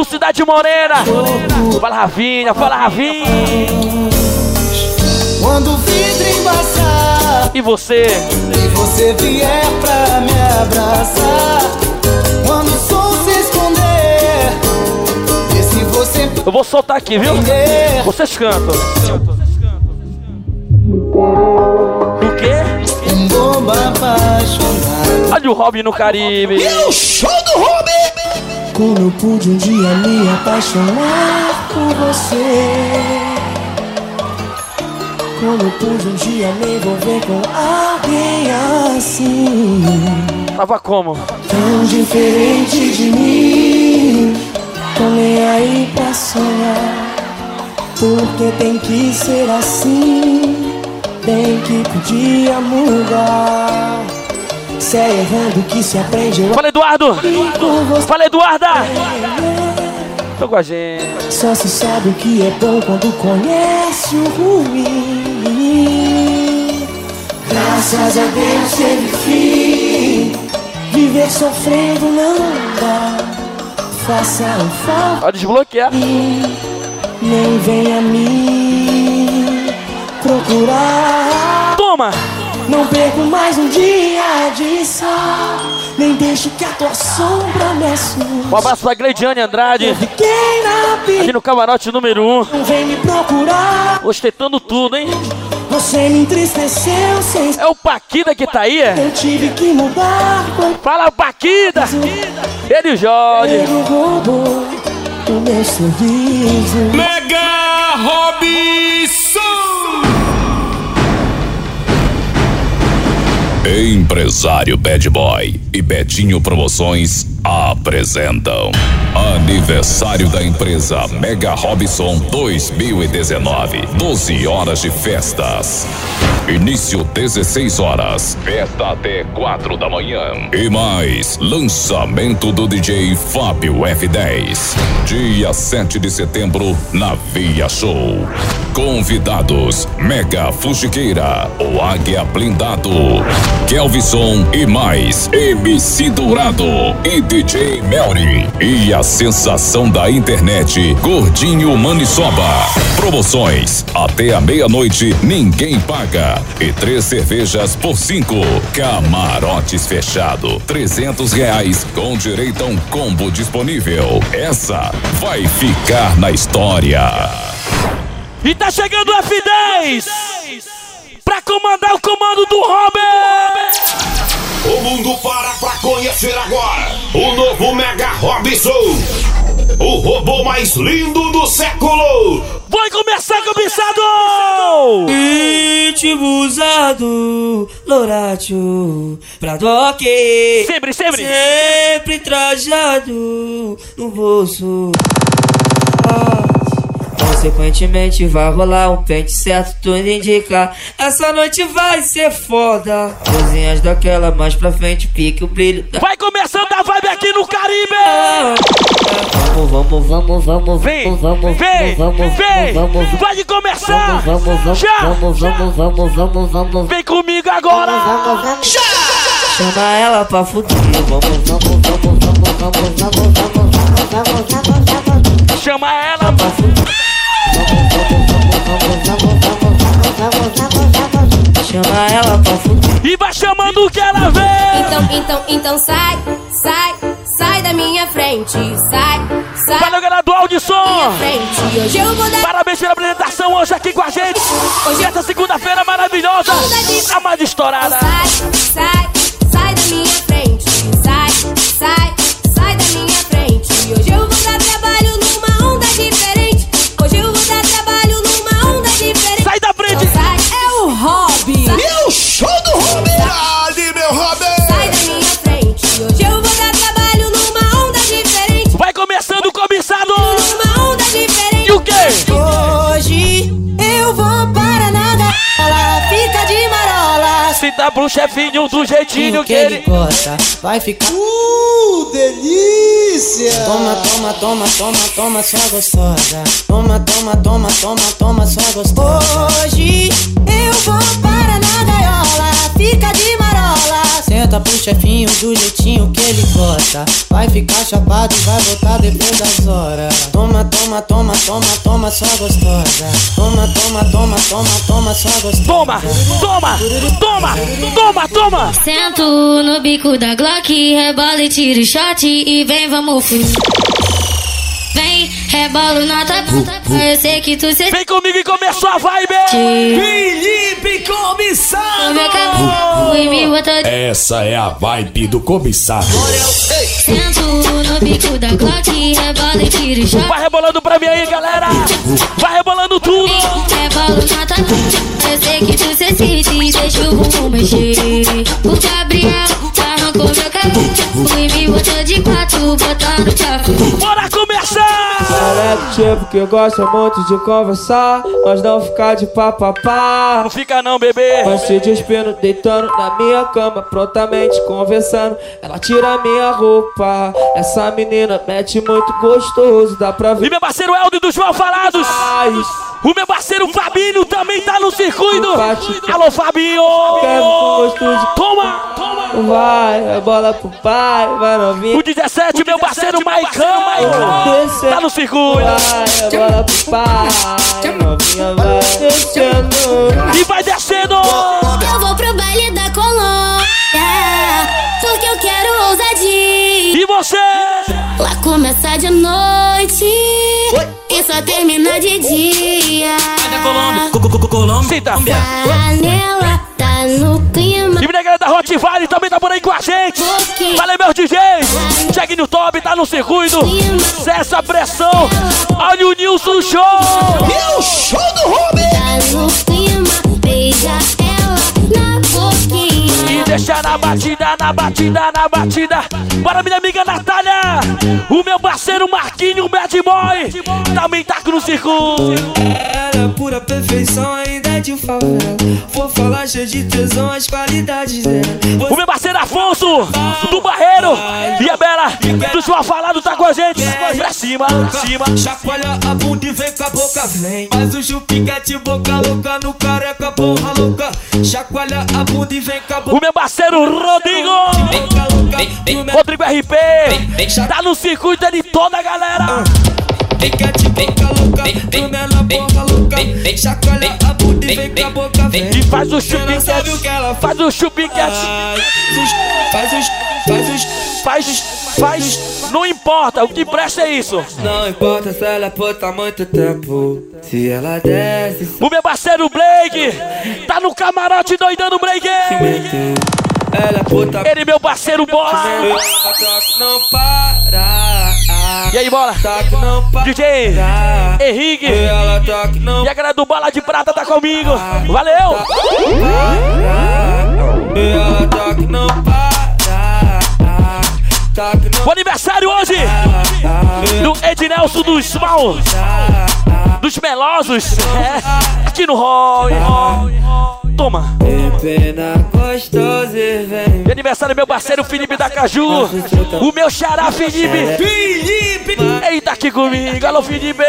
Do Cidade Morena. Fala Ravinha, fala Ravinha. Quando o vidro embaçar E você? e você vier pra me abraçar, quando o se esconder, e se você Eu vou soltar aqui, viu? Vocês cantam. O quê? um bobo apaixonado. Olha o Robin no Caribe. show do Robin! Como eu pude um dia me apaixonar por você. como eu pude um dia me envolver com alguém assim. Tava como? Tão diferente de mim. Tô nem aí pra sonhar. Porque tem que ser assim. Bem que podia mudar. Se é errando que se aprende, Fala, Eduardo! Fala, Eduarda! Tô com a gente. Só se sabe o que é bom quando conhece o ruim. Graças a Deus teve fim. Viver sofrendo não dá. Faça um favor. Pode desbloquear. Nem venha me procurar. Toma! Não perco mais um dia de sol. Nem deixe que a tua sombra me assuste. Um abraço pra Gleidiane Andrade. Fiquei na pista. Aqui no camarote número 1. Um. Não vem me procurar. Ostentando tudo, hein? Você me entristeceu sem. É o Paquida que tá aí, é? Eu tive que mudar. Fala, Paquida! Ele e o Jorge. Ele roubou o meu sorriso. Mega Robson! Empresário Bad Boy e Betinho Promoções apresentam Aniversário da empresa Mega Robson 2019. 12 horas de festas. Início 16 horas. Festa até 4 da manhã. E mais, lançamento do DJ Fábio F10. Dia 7 de setembro, na Via Show. Convidados: Mega Fuxiqueira, o Águia Blindado, Kelvison e mais, MC Dourado e DJ Melry. E a sensação da internet, Gordinho Maniçoba. Promoções: até a meia-noite, ninguém paga. E três cervejas por cinco. Camarotes fechado, trezentos reais com direito a um combo disponível. Essa vai ficar na história. E tá chegando o F10 pra comandar o comando do Robert. O mundo para pra conhecer agora o novo Mega Robson. O robô mais lindo do século. Vai começar, cobiçado! Ritmo usado, Loratio, pra toque. Sempre, sempre. Sempre trajado no bolso. Consequentemente vai rolar um pente certo, tudo indica Essa noite vai ser foda Cozinhas daquela mais pra frente, pique o brilho da... Vai começando a vibe aqui no Caribe! Vamos, vamos, vamos, vamos, Vem, vamos, vem, vamos, vem! vamos, vamos, Pode começar! vamos, vamos, Já! vamos, vamos, vamos, vamos, vamos, Vem comigo agora! Já! Chama ela pra fuder. Vamos, vamos, vamos, vamos, vamos, vamos, vamos, vamos, vamos, vamos, vamos. Chama ela pra Chama ela pra fuder. E vai chamando o que ela vê! Então, então, então sai, sai, sai da minha frente. Sai, sai. Valeu, galera do. Hoje eu vou dar. Parabéns pela apresentação hoje aqui com a gente! Hoje essa segunda-feira maravilhosa! A mais estourada! Sai, sai, sai da minha frente. Pro chefinho do jeitinho que ele. gosta, vai ficar. Uh, delícia! Toma, toma, toma, toma, toma, sua gostosa. Toma, toma, toma, toma, toma, sua gostosa. Hoje eu vou para na gaiola, fica de. Senta pro chefinho do jeitinho que ele gosta. Vai ficar chapado e vai voltar depois das horas. Toma, toma, toma, toma, toma, sua gostosa. Toma, toma, toma, toma, toma, sua gostosa. Toma, toma, toma, toma, toma! Sento no bico da Glock, rebola e tiro shot e vem, vamos fui. Vem, rebolo na tua bunda, eu sei que tu se Vem comigo e começou a vibe! Felipe botou Essa é a vibe do cobiçado. Sento no bico da Glock, rebola e tira e. Vai rebolando pra mim aí, galera. Vai rebolando tudo. Rebolo na tua Eu sei que tu se sente e deixa o bumbum mexer. O Gabriel arrancou meu cabelo e me botou de quatro, botando tchafu. É do tipo que gosta muito de conversar, mas não ficar de papapá. Não fica não, bebê. Mas se despindo, deitando na minha cama, prontamente conversando. Ela tira minha roupa. Essa menina mete muito gostoso, dá pra ver. E meu parceiro Helder dos Malfalados. O meu parceiro Fabinho também tá no circuito. Alô, Fabinho. Toma. Vai, a bola pro pai, vai novinha. O 17, meu parceiro Maicão. Tá no circuito. Vai, a bola pro pai, novinha vai descendo. E vai descendo. Eu vou pro baile da Colômbia, porque eu quero ousadia. E você? Lá começa de noite só termina de dia. Cita. Panela tá no clima. E minha galera da Hot Valley também tá por aí com a gente. Valeu, meus DJs. Chegue no top, tá no circuito. Cessa a pressão. Olha o Nilson Show. E o show do Robin. Tá no clima, beija deixa na batida, na batida, na batida. Bora, minha amiga Natália. O meu parceiro Marquinho, Bad Boy. Também tá no circuito. Ela é pura perfeição, ainda é de favela. Vou falar cheio de tesão, as qualidades dela. O meu parceiro Afonso, do Barreiro. E a Bela, do João Falado, tá com a gente. Pra cima, pra cima. Chacoalha a bunda e vem com a boca, vem. Faz o chupiquete, boca louca no careca, porra louca. Chacoalha a bunda e vem com a boca. O meu parceiro Rodrigo. Rodrigo RP. Tá no circuito de toda a galera. Vem cá de boca louca, tu nela porra louca. Chacoalha a bunda e vem com a boca, vem. E faz o chupiquete, faz o chupiquete. Faz os, faz os, faz, faz. Não importa, o que presta é isso. Não importa se ela é puta há muito tempo. Se ela desce. O meu parceiro Blake tá no camarote doidando o Blake. Ela é puta. Ele, meu parceiro Bola. Não para. E aí, bola? DJ Henrique. E a galera do Bola de Prata tá comigo. Valeu! O aniversário hoje do Ednelson dos Mal, dos Melosos, aqui no Hall. Toma. E aniversário meu parceiro Felipe da Caju. O meu xará Felipe. Felipe! Eita aqui comigo. Alô, Felipe.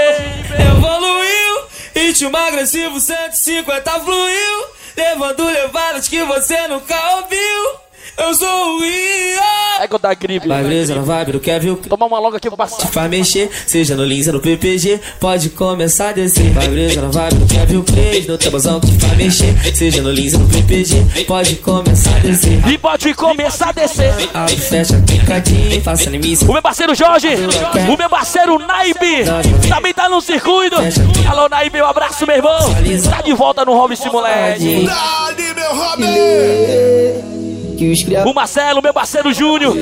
Evoluiu, ritmo agressivo 150 fluiu. Levando levadas que você nunca ouviu. Eu sou o Ia. É que eu dar gripe. Vai brisa na vibe do Kevin. Toma uma logo aqui passar. Te faz mexer, seja no Lins ou no PPG. Pode começar a descer. Vai brisa na vibe do Kevin Play. No tabuzão que te faz mexer, seja no Lins ou no PPG. Pode começar a descer. E pode começar a descer. Abre, fecha, picadinho, faça animice. O meu parceiro Jorge, o meu parceiro Naipe, também tá no circuito. Alô, Naipe, um abraço, meu irmão. Tá de volta no Hobby Simulete. Dali, meu Robin! O Marcelo, meu parceiro Júnior.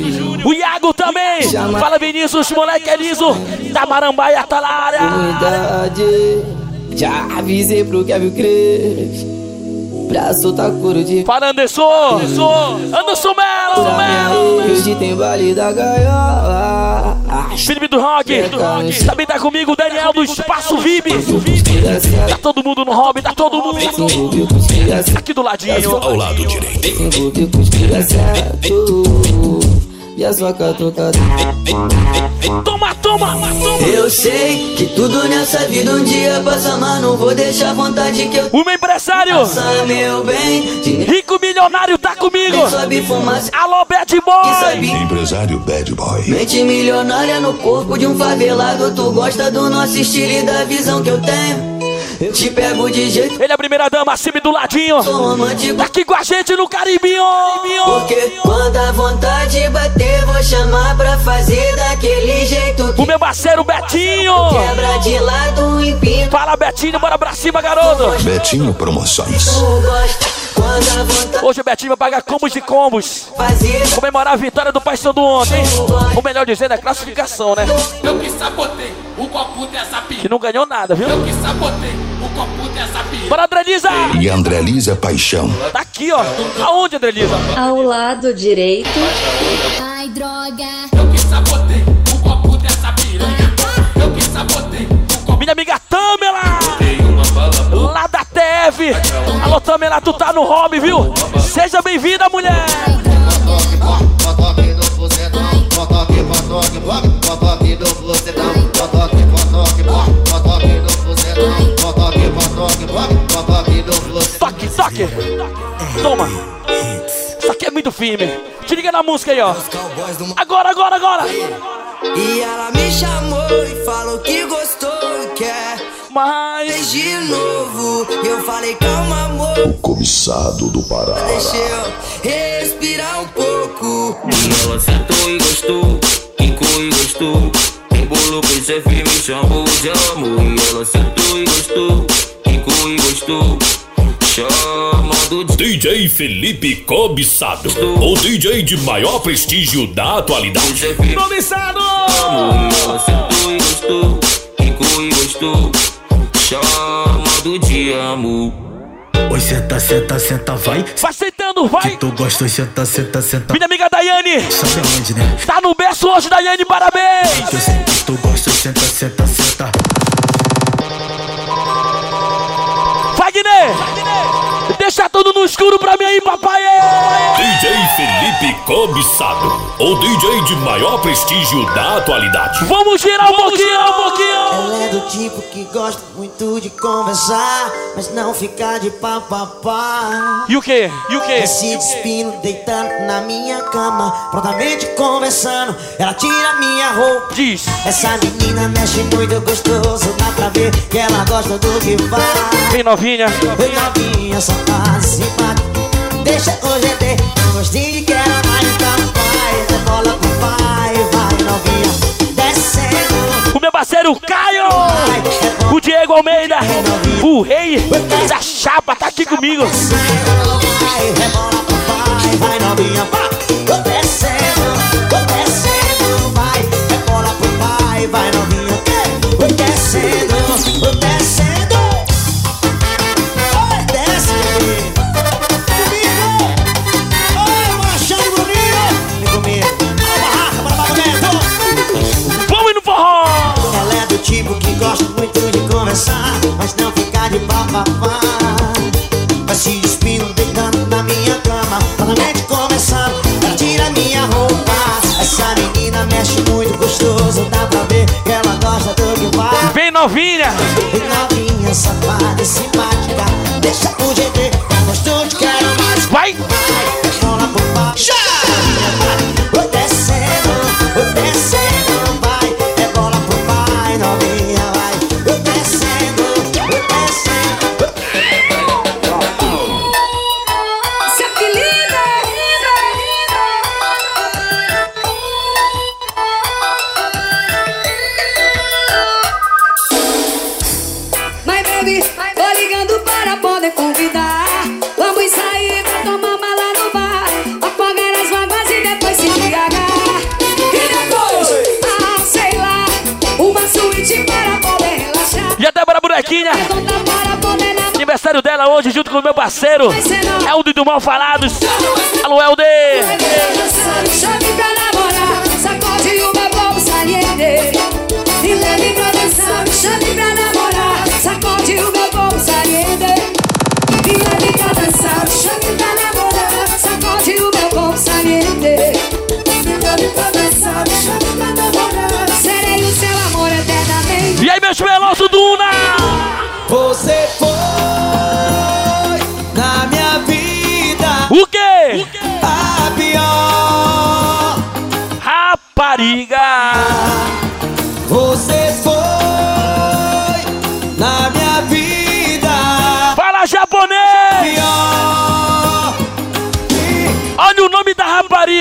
O Iago também. Fala Vinícius, moleque é liso. Da Marambaia tá na área. Já avisei pro Kevin Cres. Pra soltar couro de. Para Anderson. Anderson Melo. Hoje tem baile da gaiola. Felipe do Rock. Também tá comigo o Daniel do Espaço VIP. Tá todo mundo no hobby, tá todo mundo. Aqui do ladinho. Ao lado direito. E a sua catucada. Toma, toma, toma. Eu sei que tudo nessa vida um dia passa, mas não vou deixar a vontade que eu O meu empresário. Passa, meu bem. De Rico milionário tá comigo. Nem sobe fumaça. Alô, Bad Boy. Empresário Bad Boy. Mente milionária no corpo de um favelado. Tu gosta do nosso estilo e da visão que eu tenho. Eu te pego de jeito. Ele é a primeira dama, Cime do ladinho. Sou. Tá aqui com a gente no Caribinho. Porque quando a vontade bater, vou chamar pra fazer daquele jeito que O meu parceiro Betinho. quebra de lado, empina. Fala, Betinho, bora pra cima, garoto. Betinho Promoções. Hoje o Betinho vai pagar combos e combos. Comemorar a vitória do Paysandu ontem. Ou melhor dizendo, a classificação, né? Eu que sabotei o copo dessa piranha. Que não ganhou nada, viu? Eu que sabotei o copo dessa piranha. Bora, André Lisa! E André Lisa Paixão. Tá aqui, ó. Aonde, André Lisa? Ao lado direito. Ai, droga. Eu que sabotei o copo dessa piranha. Eu que sabotei o copo Minha amiga Tamela! Lá da TF! Alô, Tamela, tu tá no hobby, viu? Seja bem-vinda, mulher! Toque, toque! Toma! Isso aqui é muito firme. Te liga na música aí, ó. Agora, agora, agora! E ela me chamou e falou que gostou e quer mais de novo. Eu falei, calma, amor. O cobiçado do Pará. Deixa eu respirar um pouco. E ela sentou e gostou, quicou e gostou. Embolou com esse me chamou de amor. E ela sentou e gostou, quicou e gostou. Chamando de DJ Felipe Cobiçado, o DJ de maior prestígio da atualidade. Cobiçado! amor. E ela sentou e gostou, quicou e gostou. Chamando de amor. Oi, senta, senta, senta, vai. Vai sentando, vai! Que tu gosta, oi, senta, senta, senta. Minha amiga Daiane! Sabe aonde, né? Tá no berço hoje, Daiane, parabéns! Que eu sei que tu gosta, oi, senta, senta, senta. Wagner! Deixa tudo no escuro pra mim aí, papai! DJ Felipe Cobiçado, o DJ de maior prestígio da atualidade. Vamos girar um pouquinho, um pouquinho! Ela é do tipo que gosta muito de conversar, mas não ficar de papapá. E o que? E o que? Se despindo, deitando na minha cama, prontamente conversando. Ela tira minha roupa. Diz. Essa menina mexe muito gostoso, dá pra ver que ela gosta do que faz. Vem novinha. Vem novinha, safada, simpática. Deixa hoje é ter gostinho de quero mais, então vai. Rebola pro pai, vai novinha, descendo. O meu parceiro Caio! O Diego Almeida! O rei da chapa tá aqui comigo! Pai, vai novinha, descendo, de papapá. Vai se despindo, deitando na minha cama, totalmente conversando. Ela tira minha roupa. Essa menina mexe muito gostoso, dá pra ver que ela gosta do que faz. Vem novinha! Vem novinha, safada e simpática. Deixa o GT, hoje, junto com o meu parceiro, Helder do Mal Falados. Alô, Helder! O seu. E aí, meus melosos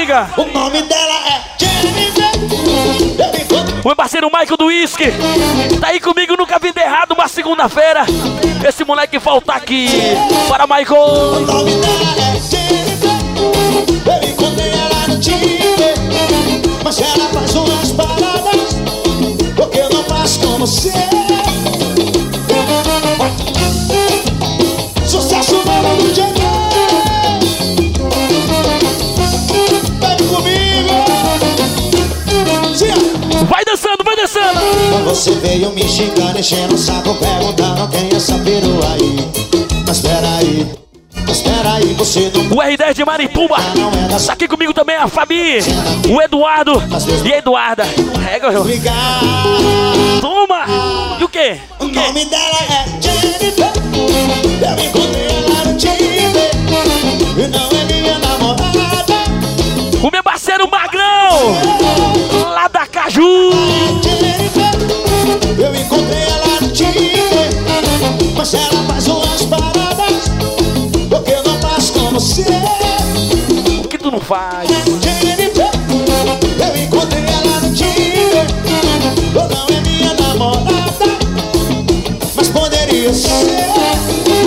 Olha o nome dela é Jennifer. meu parceiro Michael do Whisky. Tá aí comigo, nunca vi errado uma segunda-feira. Esse moleque falta aqui. Para Michael. O nome dela é Jennifer Eu encontrei ela no Tinder Mas ela faz umas paradas Porque eu não faço como você Você veio me xingando, enchendo o saco Perguntando quem é essa perua aí Mas peraí Mas peraí, você não O R10 de Marituba. Tá aqui comigo também a Fabi, o Eduardo e a Eduarda. Rega, meu. Toma! E o quê? O nome dela é Jennifer Eu encontrei ela no Tinder E não é minha namorada O meu parceiro Magrão, lá da Caju. Eu encontrei ela no Tinder Mas ela faz umas paradas Porque eu não faço como você O que tu não faz? Jennifer Eu encontrei ela no Tinder Ou não é minha namorada Mas poderia ser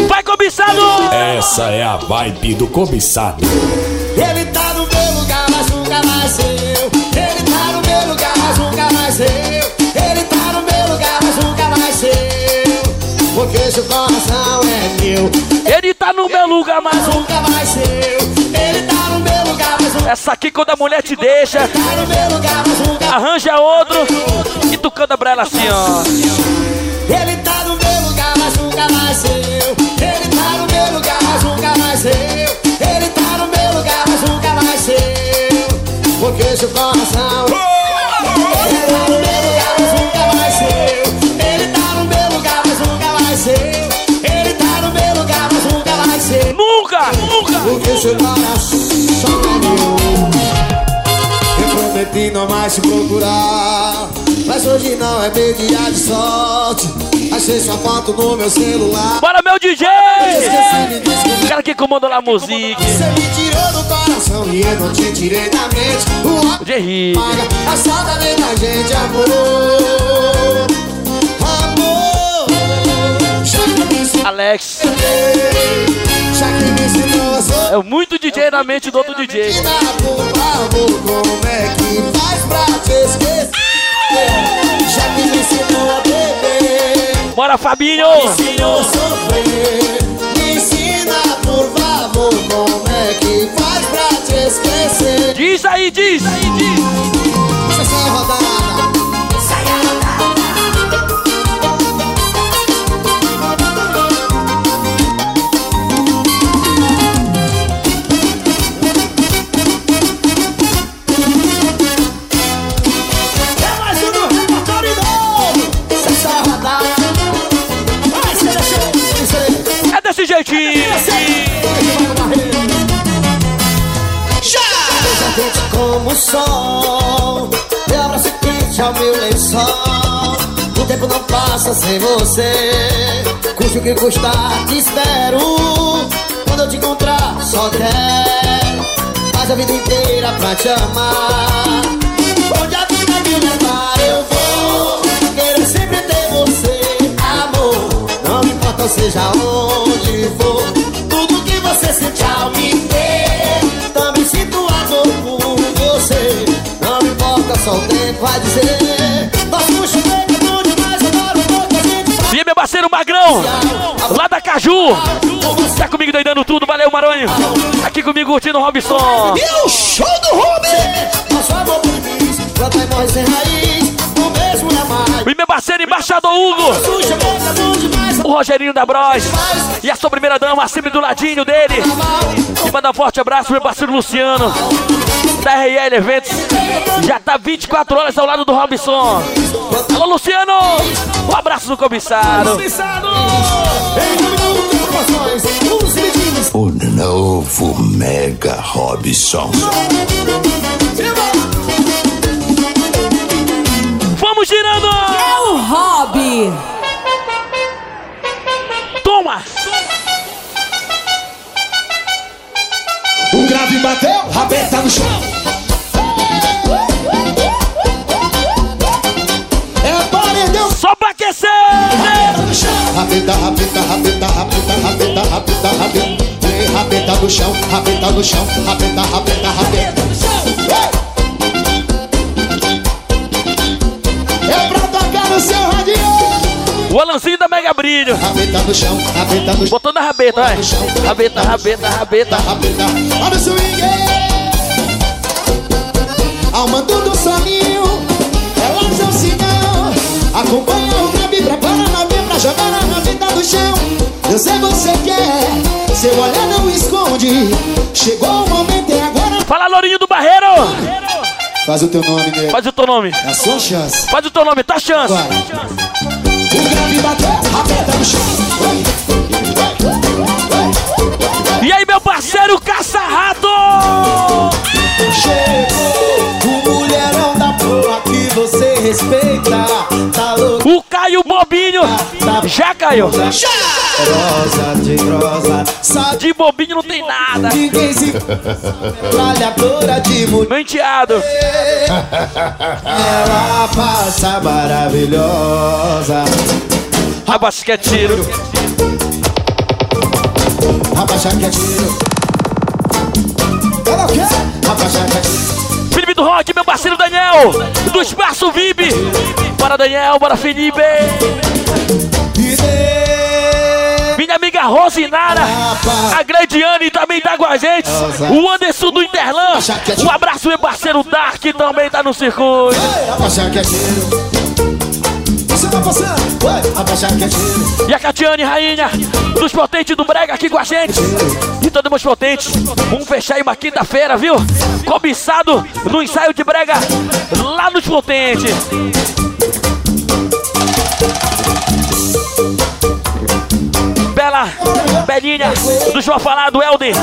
Vai, cobiçado! Essa é a vibe do cobiçado. Ele tá no meu lugar, mas nunca mais eu. Lugar, nunca mais eu. Ele tá no meu lugar, mas nunca Essa aqui quando a mulher te deixa, tá lugar, nunca arranja outro e tu canta pra ela assim, ó. Coração é meu. Eu prometi não mais te procurar Mas hoje não é meu dia de sorte Achei sua foto no meu celular Bora, meu DJ! Esqueci, O cara que comanda lá a música. Você me tirou do coração e eu não te tirei da mente O Jerry. a saudade da gente, amor Amor Já me Alex. É muito DJ na mente do outro DJ. Como é que faz pra te esquecer? Já que me ensinou a beber, Bora, Fabinho! me ensinou a sofrer. Me ensina, por favor, como é que faz pra te esquecer? Diz aí, diz! Sessão rodada. O sol. Meu abraço quente ao meu lençol. O tempo não passa sem você. Custe o que custar, te espero. Quando eu te encontrar, só quero. Faz a vida inteira pra te amar. Onde a vida me levar, eu vou Querer sempre ter você, amor Não me importa, seja onde for. Tudo que você sente ao me ter importa, só o tempo vai dizer Nosso chuveiro é bom demais, pouco a gente E meu parceiro Magrão, lá da Caju. Tá comigo doidando tudo, valeu, Maranhão. Aqui comigo curtindo o Robson. E o show do Rubi Nosso amor por mim Planta e morre sem raiz O mesmo é mais E meu parceiro embaixador Hugo. O Rogerinho da Bros. E a sua primeira dama, sempre do ladinho dele. E manda um forte abraço pro meu parceiro Luciano. Da RL Eventos. Já tá 24 horas ao lado do Robson. Alô, Luciano! Um abraço no cobiçado. O novo Mega Robson. Vamos girando! É o Hobby. que bateu, rabeta no chão. É paredão. Só pra aquecer. Né? Rabeta no chão. Rabeta, rabeta, rabeta, rabeta, rabeta, rabeta, rabeta. Vem rabeta no chão, rabeta no chão, rabeta, rabeta, rabeta. O Alanzinho da Mega Brilho. Rabeta no chão, rabeta no chão. Botando a rabeta, vai. Rabeta, rabeta, rabeta. rabeta. Olha o swing. Ao mando do soninho, elas é o sinal. Acompanha o grave, prepara na vem pra jogar na rabeta do chão. Eu sei você quer, seu olhar não esconde. Chegou o momento, é agora. Fala, Lourinho do Barreiro! Faz o teu nome, nego. Faz o teu nome. É a sua chance. Faz o teu nome, tá chance. Agora. O grave bateu, no chão. E aí, meu parceiro Caça-Rato! Chegou o mulherão da porra que você respeita. Tá louco? O Caio Bobinho! Já caiu! Rosa de rosa, sabe De bobinho não tem nada! ninguém se Tralhadora de mulher. Meu enteado! Ela passa maravilhosa. Abaixa que é tiro! Abaixa que é tiro. Ela quê? Abaixa que é tiro. Felipe do Rock, meu parceiro Daniel! Do Espaço VIP! Bora Daniel, bora Felipe! Minha amiga Rosinara, a Grediane também tá com a gente. O Anderson do Interlan. Um abraço, meu parceiro Dark também tá no circuito. Tá. E a Catiane, rainha dos potentes do Brega aqui com a gente. E todos meus potentes. Vamos fechar aí uma quinta-feira, viu? Cobiçado no ensaio de Brega lá nos potentes. Belinha, do João Falado, Helder.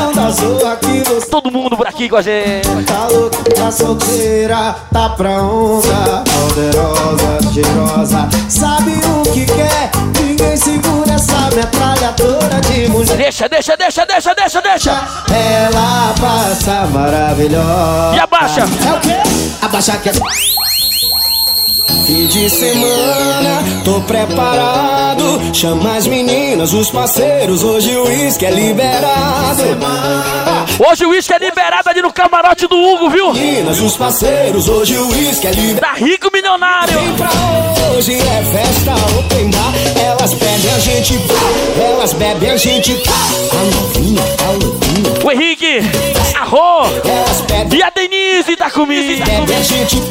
Todo mundo por aqui com a gente. tá louco, tá solteira, tá pra onda. Poderosa, cheirosa, sabe o que quer? Ninguém segura essa metralhadora de mulher. Deixa, deixa, deixa, deixa, deixa, deixa. Ela passa maravilhosa. E abaixa. É o quê? Abaixa que é. Fim de semana, tô preparado. Chama as meninas, os parceiros. Hoje o uísque é liberado. Hoje o uísque é liberado ali no camarote do Hugo, viu? Meninas, os parceiros. Hoje o uísque é liberado. Tá rico milionário. Vem pra hoje é festa open bar. Elas bebem a gente, elas bebem a gente. A novinha, a novinha. O Henrique, a Rô e a Denise tá comigo. bebem a gente.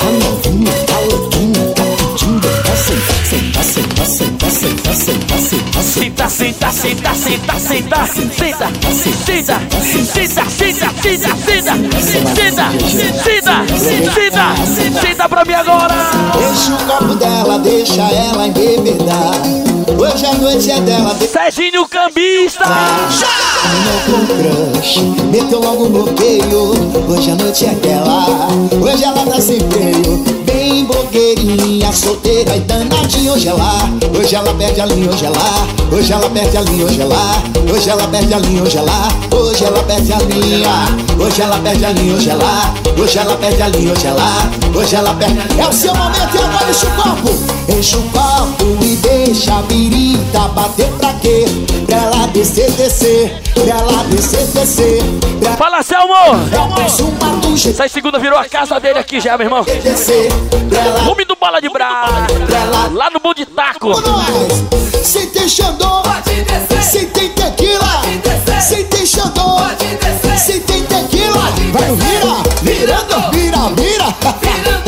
A novinha, senta, senta, senta, senta, senta, senta, senta, Senta, senta. senta, senta, senta, senta, senta, senta, senta, senta, senta, senta, senta, pra mim agora. Deixa o copo dela, deixa ela embebedar. Hoje a noite é dela, Serginho Cambista. Terminou com crush, meteu logo no bloqueio. Hoje a noite é dela, hoje ela tá sem freio. Blogueirinha, solteira e danadinha. Hoje ela, hoje ela perde a linha, hoje ela, hoje ela perde a linha, hoje ela, hoje ela perde a linha, hoje ela, hoje ela perde a linha, hoje ela perde a linha, hoje ela, hoje ela perde a linha, hoje ela, hoje ela perde. É o seu momento e agora enche o copo, enche o copo e deixa a birita bater pra quê? Pra ela descer, descer, pra ela descer, descer, pra Fala, Selmo. Essa segunda virou a casa dele aqui já, meu irmão. descer, pra ela Homem do Bola de Bra. Lá no Bom de Taco. nós. Se tem Xandô, se tem tequila, se tem Xandô, se tem tequila, vai no vira, virando, vira, vira,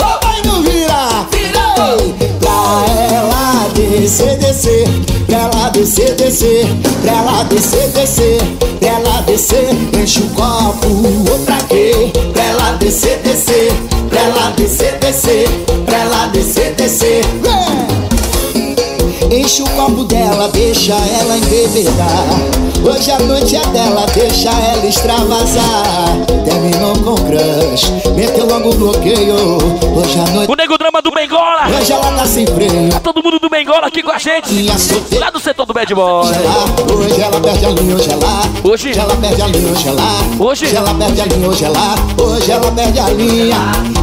descer, descer, pra ela descer, descer, pra ela descer, descer, pra ela descer, enche o copo, outra quê? Pra ela descer, descer, pra ela descer, descer, pra ela descer, descer. Enche o copo dela, deixa ela embebedar. Hoje a noite é dela, deixa ela extravasar. Terminou com crush, meteu logo o bloqueio. Hoje a noite. O Nego Drama do Bengola. Hoje ela tá sem freio. Tá todo mundo do Bengola aqui com a gente. Lá do setor do Bad Boy. Hoje ela perde a linha, hoje ela. Hoje ela perde a linha, hoje ela. Hoje ela perde a linha, hoje ela. Hoje ela perde a linha.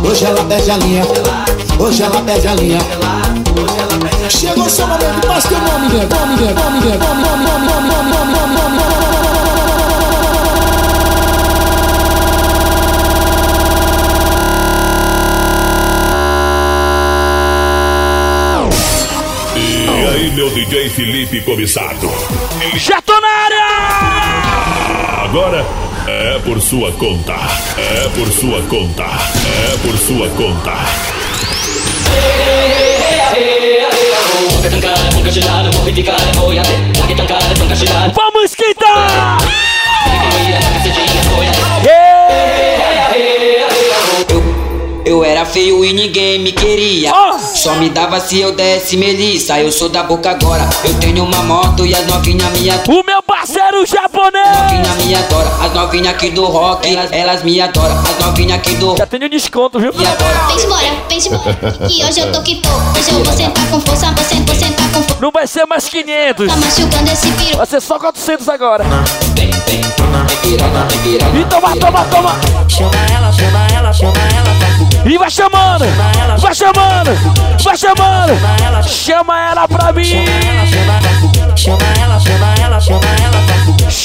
Hoje ela perde a linha. Hoje ela perde a linha. Chegou seu momento, passa teu nome, nego. Nome, nego, nome, nego. Nome, nome, nome, nome, nome, nome, nome, nome. E aí, meu DJ Felipe Comissário? Já tô na área! Agora é por sua conta. É por sua conta. É por sua conta. Vamos esquentar! Eu era feio e ninguém me queria. Só me dava se eu desse melissa. Eu sou da boca agora. Eu tenho uma moto e as novinhas adoram. O meu parceiro japonês! Novinha me adora. As novinhas aqui do rock, elas, elas me adoram. As novinhas aqui do Já tenho desconto, viu? Me adora. Vem embora, vem embora. Que hoje eu tô que tô. Hoje eu vou sentar com força, vou sentar, vou sentar com força. Não vai ser mais 500. Tá machucando esse piru. Vai ser só 400 agora. Vem, vem. E toma, toma, toma. Chama ela, chama ela, chama ela. E vai chamando, vai chamando, vai chamando. Chama ela pra mim. Chama ela, chama ela, chama ela.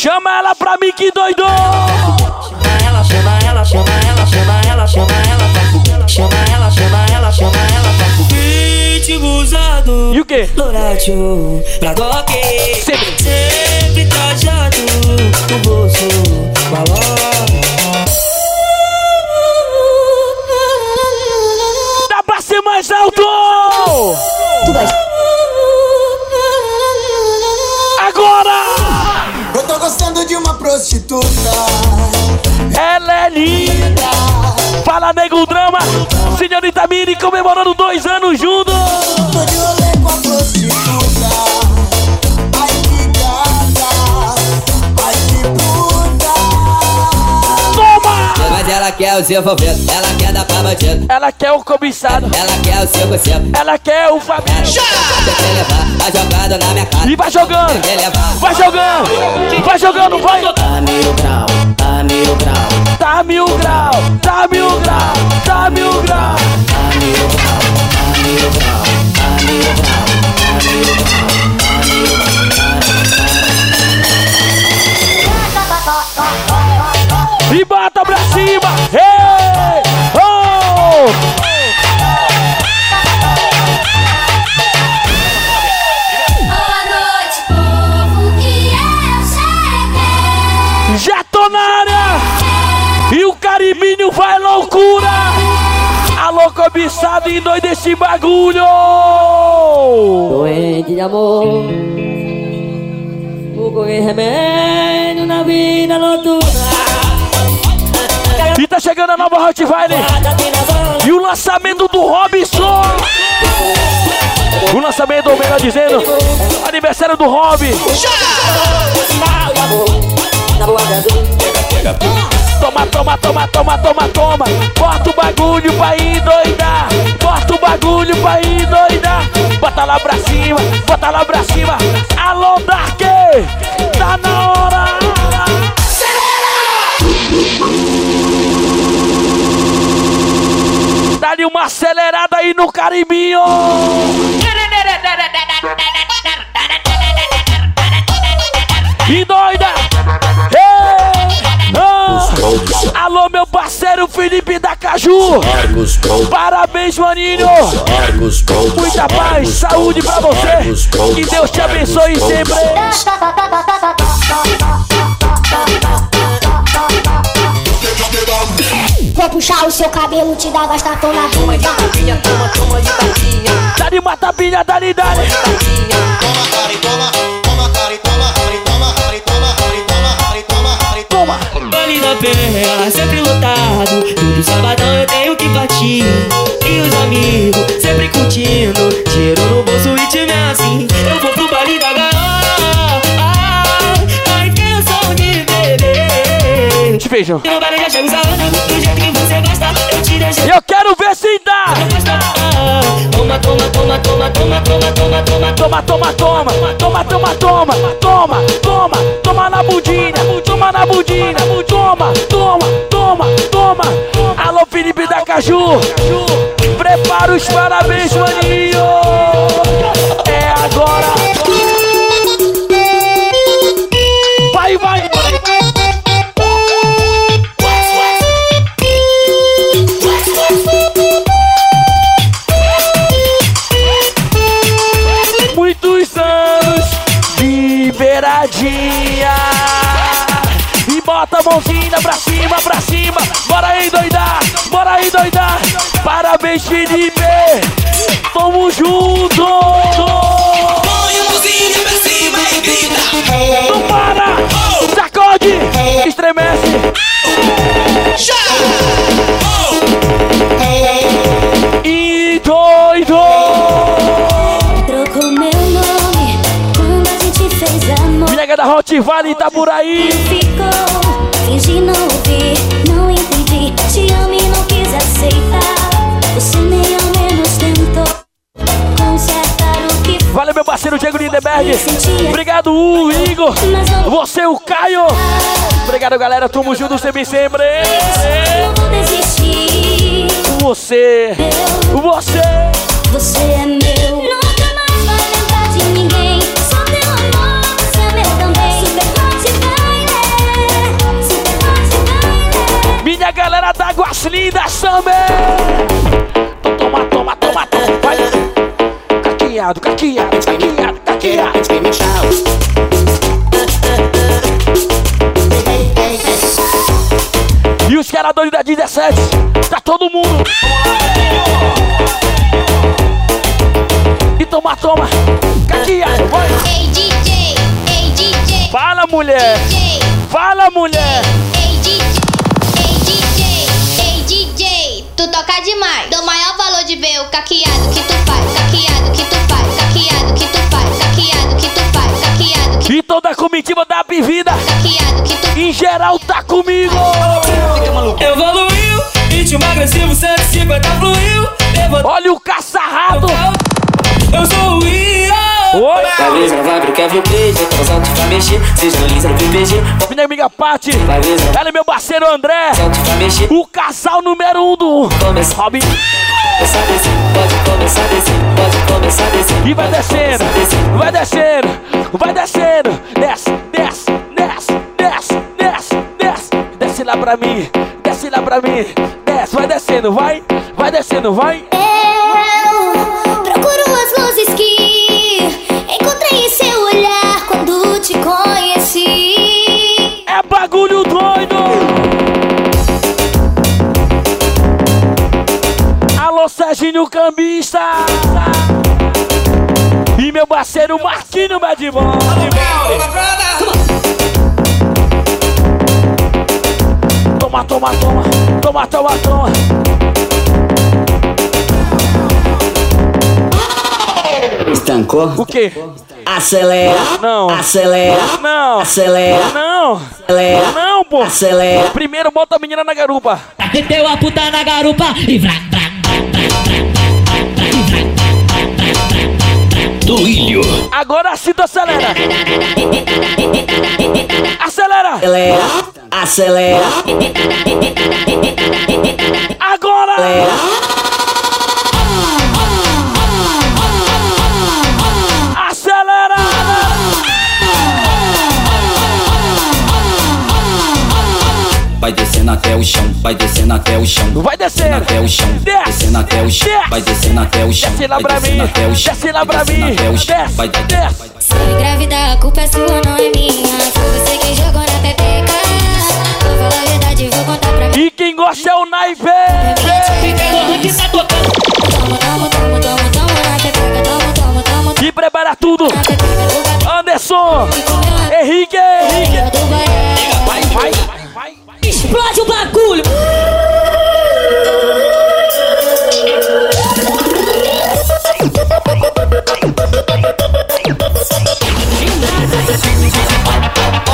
Chama ela pra mim que doidou. Chama ela, chama ela, chama ela, chama ela, chama ela. Chama ela, chama ela, chama ela. Ritmo usado. E o quê? Loratio, pra doque. Sempre. Sempre trajado no bolso. Balão. Dá pra ser mais alto. Agora. Eu tô gostando de uma prostituta. Ela é linda. Fala, nego drama. Senhorita Miri comemorando dois anos juntos. Tô de rolê com a prostituta. Ela quer o seu envolvido, ela quer dar pra bandido. Ela quer o cobiçado. Ela quer o seu conselho. Ela quer o quer levar, tá jogando na minha cara. E vai jogando. Vai jogando. Vai jogando, vai. Tá mil grau, tá mil grau. Tá mil grau, tá mil grau, tá mil grau. Tá mil grau, tá mil grau, tá mil grau, tá mil grau, tô na área. E o Caribinho vai loucura. Alô, cobiçado e doido esse bagulho. Doente de amor. Correr remédio na vida noturna. Tá chegando a nova Rottweiler. E o lançamento do Robson. O lançamento, melhor dizendo, aniversário do Rob. Toma, toma, toma, toma, toma, toma. Bota o bagulho pra ir doidar. Bota o bagulho pra ir doidar. Bota lá pra cima, bota lá pra cima. Alô, Dark! Tá na hora! Dá-lhe uma acelerada aí no Caribinho! E doida! Alô, meu parceiro Felipe da Caju! Parabéns, maninho! Muita paz, saúde pra você! Que Deus te abençoe sempre! quiser puxar o seu cabelo, te dá gastatão na bunda. Toma de tapinha, toma, toma de tapinha. Dali mata pilha, dali, dali. Toma tapinha. Toma, cari, toma. Toma, cari, toma, cari, toma, cari, toma, cari, toma, cari, toma, cari, toma. Baile da perra, sempre lotado. Todo sabadão eu tenho que partir. E os amigos, sempre curtindo. Dinheiro no bolso e time é assim. Eu vou pro baile da galera. Deixo. Eu quero ver se dá! Toma, toma, toma, toma, toma, toma, toma, toma. Toma, toma, toma, toma, toma, toma, toma, toma, toma na budinha, toma na budinha, toma, toma, toma, toma. Alô, Felipe da Caju, prepara os parabéns, maninho. Vale Itaburaí. Ficou, fingi não ouvir, não entendi. Te amo e não quis aceitar. Você nem ao menos tentou consertar o que Valeu, meu parceiro Diego Lindenberg. Obrigado, o Igor. Você, o Caio. Obrigado, galera. Tamo junto sempre, sempre. não vou desistir. Você, você. Você é meu. Nunca mais vai lembrar de ninguém. Da Águas Lindas também. Toma, toma, toma, toma. Vai. Caqueado, caqueado, caqueado, caqueado. E os caras doidos da 17, tá todo mundo. E toma, toma, caqueado, vai. Ei DJ, ei DJ. Fala, mulher. Fala, mulher. Demais. Dou maior valor de ver o caqueado que tu faz, caqueado que tu faz, caqueado que tu faz, caqueado que tu faz, caqueado que E toda a comitiva da bebida, caqueado que tu em geral, tá comigo. Evoluiu, ritmo agressivo 150 fluiu. Olha o caçarrado. Ver, pro Kevin Play, já tá usando pra mexer, seja no Lisa no PPG. Minha amiga Paty, ver, ela e meu parceiro André, o casal número um do Começa Robin. começar a descer, pode começar a descer, pode começar a descer. E vai descendo, vai descendo, vai descendo. Desce, desce, desce, desce, desce, desce. Desce lá pra mim, desce lá pra mim. Desce, vai descendo, vai, vai descendo, vai. Eu procuro as luzes que bagulho doido. Alô, Serginho Cambista. E meu parceiro Marquinho Bad Boy. Toma, toma, toma, toma, toma, toma. Estancou? O quê? Acelera. Não. Acelera. Não. Acelera. Não. Acelera. Não, pô. Acelera. Primeiro bota a menina na garupa. Meteu a puta na garupa e vrá, vrá. Duílio. Agora sim tu acelera. Acelera. Acelera. Acelera. Agora. Acelera. Vai descendo até o chão, vai descendo até o chão. Vai descendo. Até o chão, Desce. descendo até o chão. Vai descendo até o chão. Desce lá vai pra descendo mim. até o chão, Desce lá vai pra descendo mim. até o chão. Desce. Vai Desce. Se engravidar, a culpa é sua, não é minha. Foi você quem jogou na pepeca. Vou falar a verdade, vou contar pra mim. E quem gosta é o Naipe. Tomo, tomo, tomo, tomo, tomo na pepeca. Tomo, tomo, tomo, E prepara tudo. Anderson. Henrique. Vai, vai, vai. Explode o bagulho.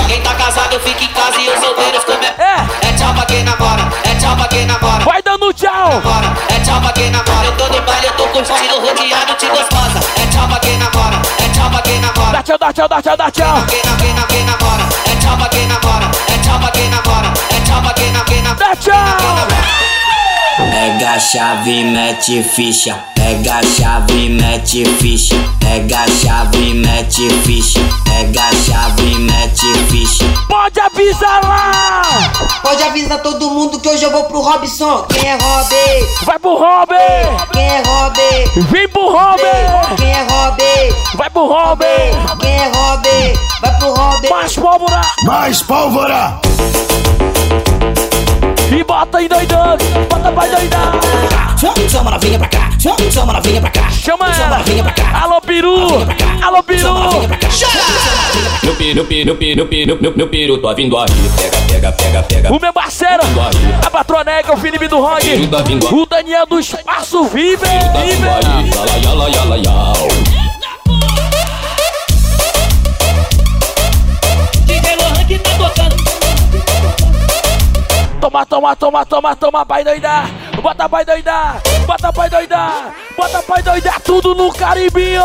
Quem tá casado fica em casa e os solteiros comem. É. É tchau pra quem namora, é tchau pra quem namora. Vai dando tchau. Namora, é tchau pra quem namora. Eu tô no baile, eu tô curtindo, rodeado de gostosa. É tchau pra quem namora, é tchau pra quem namora. Dá tchau, dá tchau, dá tchau, dá tchau. Quem namora, é tchau pra quem namora. É tchau pra quem namora, Dá tchau. Pega a chave, mete ficha. Pega a chave, mete ficha. Pega a chave, mete ficha. Pega a chave, mete ficha. Pode avisar lá. Pode avisar todo mundo que hoje eu vou pro Robson. Quem é Rob? Vai pro Robin. Quem é Rob? Vem pro Robin. Quem é Rob? Vai pro Robin. Quem é Rob? Vai pro Rob. Mais pólvora. Mais pólvora! E bota endoidando, bota pra endoidar. Chama novinha pra cá, chama novinha pra cá. Chama Chama ela. novinha pra cá. Alô, peru. Alô, peru. Meu piru, piru, piru, piru, meu, meu piru, tô vindo aí. Pega, pega, pega, pega. O meu parceiro, a patroneca, o Felipe do Rock. Tá vindo aí. O Daniel do Espaço Vive. Tá Toma, toma, toma, toma, toma, pai doidar. Bota pai doidar, bota pai doidar, bota pai doidar, tudo no Caribinho.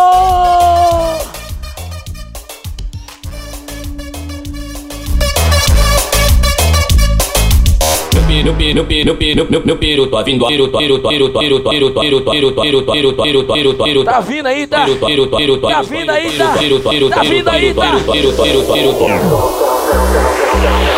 Piru, piru, piru, piru, meu, meu piru, tô vindo piru, piru, piru, piru, piru, piru, piru, piru, piru, piru, piru, piru, Tá vindo aí, tá? Piru, piru, Tá vindo aí, tá? Tá vindo aí, tá? piru, piru, piru, piru, piru. Down,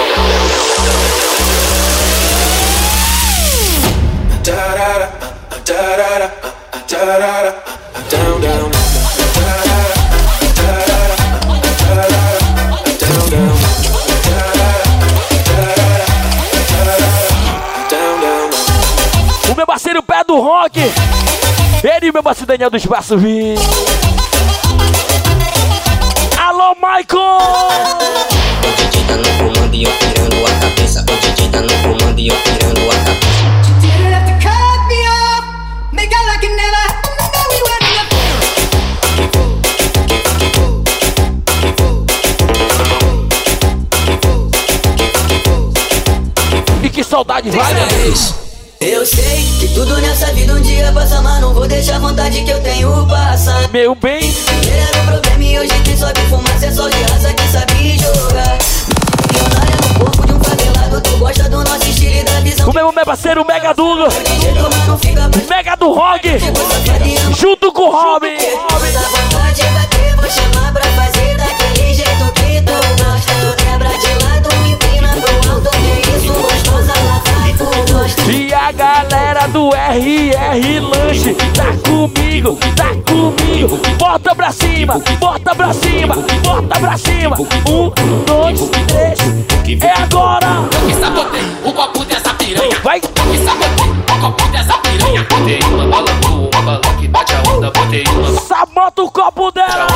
O meu parceiro Pé do Rock. Ele e meu parceiro Daniel do Espaço Vive. Alô, Michael! O DJ tá no comando e eu pirando a cabeça. O DJ tá no comando e eu pirando a cabeça. Que saudade vai? Eu sei que tudo nessa vida um dia passa, mas não vou deixar a vontade que eu tenho passar. Meu bem, Era um problema e hoje quem sobe fumaça é só de raça que sabe jogar. Milionária no corpo de um favelado, tu gosta do nosso estilo e da visão. o meu, meu parceiro Mega Dugo. Mega do Rock. Junto com o Robin. Essa vontade vai ter, vou chamar pra fazer daquele E a galera do RR Lanche tá comigo, tá comigo. Bota pra cima, bota pra cima, bota pra cima. Um, dois, três. É agora. Eu que sabotei o copo dessa piranha. Vai. Eu que sabotei o copo dessa piranha. Botei uma bala boa, uma bala que bate a onda. Botei uma Sabota o copo dela.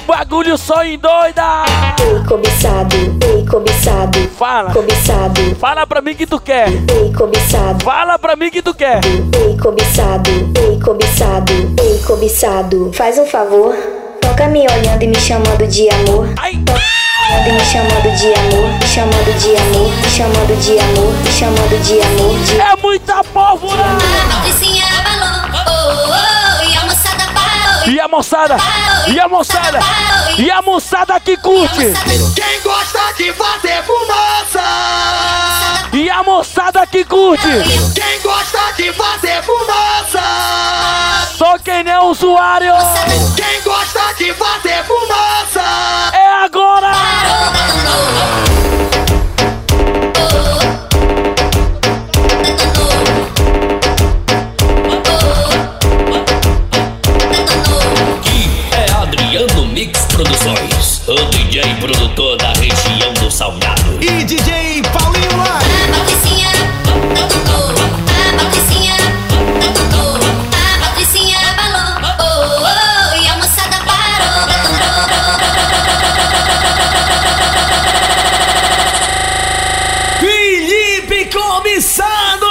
Bagulho só endoida. Ei, cobiçado, ei, cobiçado. Fala. Cobiçado. Fala pra mim que tu quer. Ei, cobiçado. Fala pra mim que tu quer. Ei, cobiçado, ei, cobiçado, ei, cobiçado. Faz um favor, toca me olhando e me chamando de amor. Toca me olhando e me chamando de amor, me chamando de amor, me chamando de amor, me chamando de amor. De... É muita pólvora. Patricinha abalou, oh, oh, a parou. E a moçada, e a moçada, e a moçada que curte. Quem gosta de fazer fumaça? E a moçada que curte. Quem gosta de fazer fumaça? Só quem é usuário. Quem gosta de fazer fumaça? É agora. Produções, o DJ produtor da região do Salgado. E DJ Paulinho Lai. Patricinha, a Patricinha, a Patricinha abalou, oh, oh, e a moçada Felipe Comissado!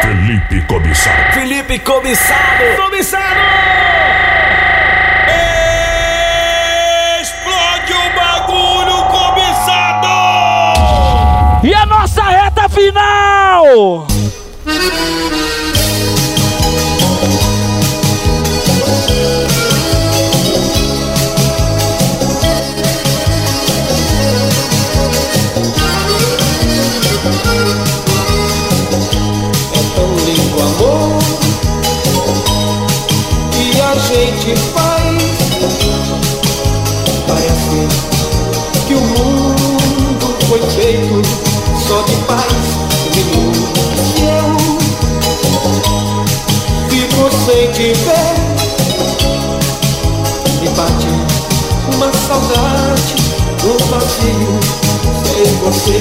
Felipe Cobiçado. Felipe Comissado! Comissado! Valeu! Você.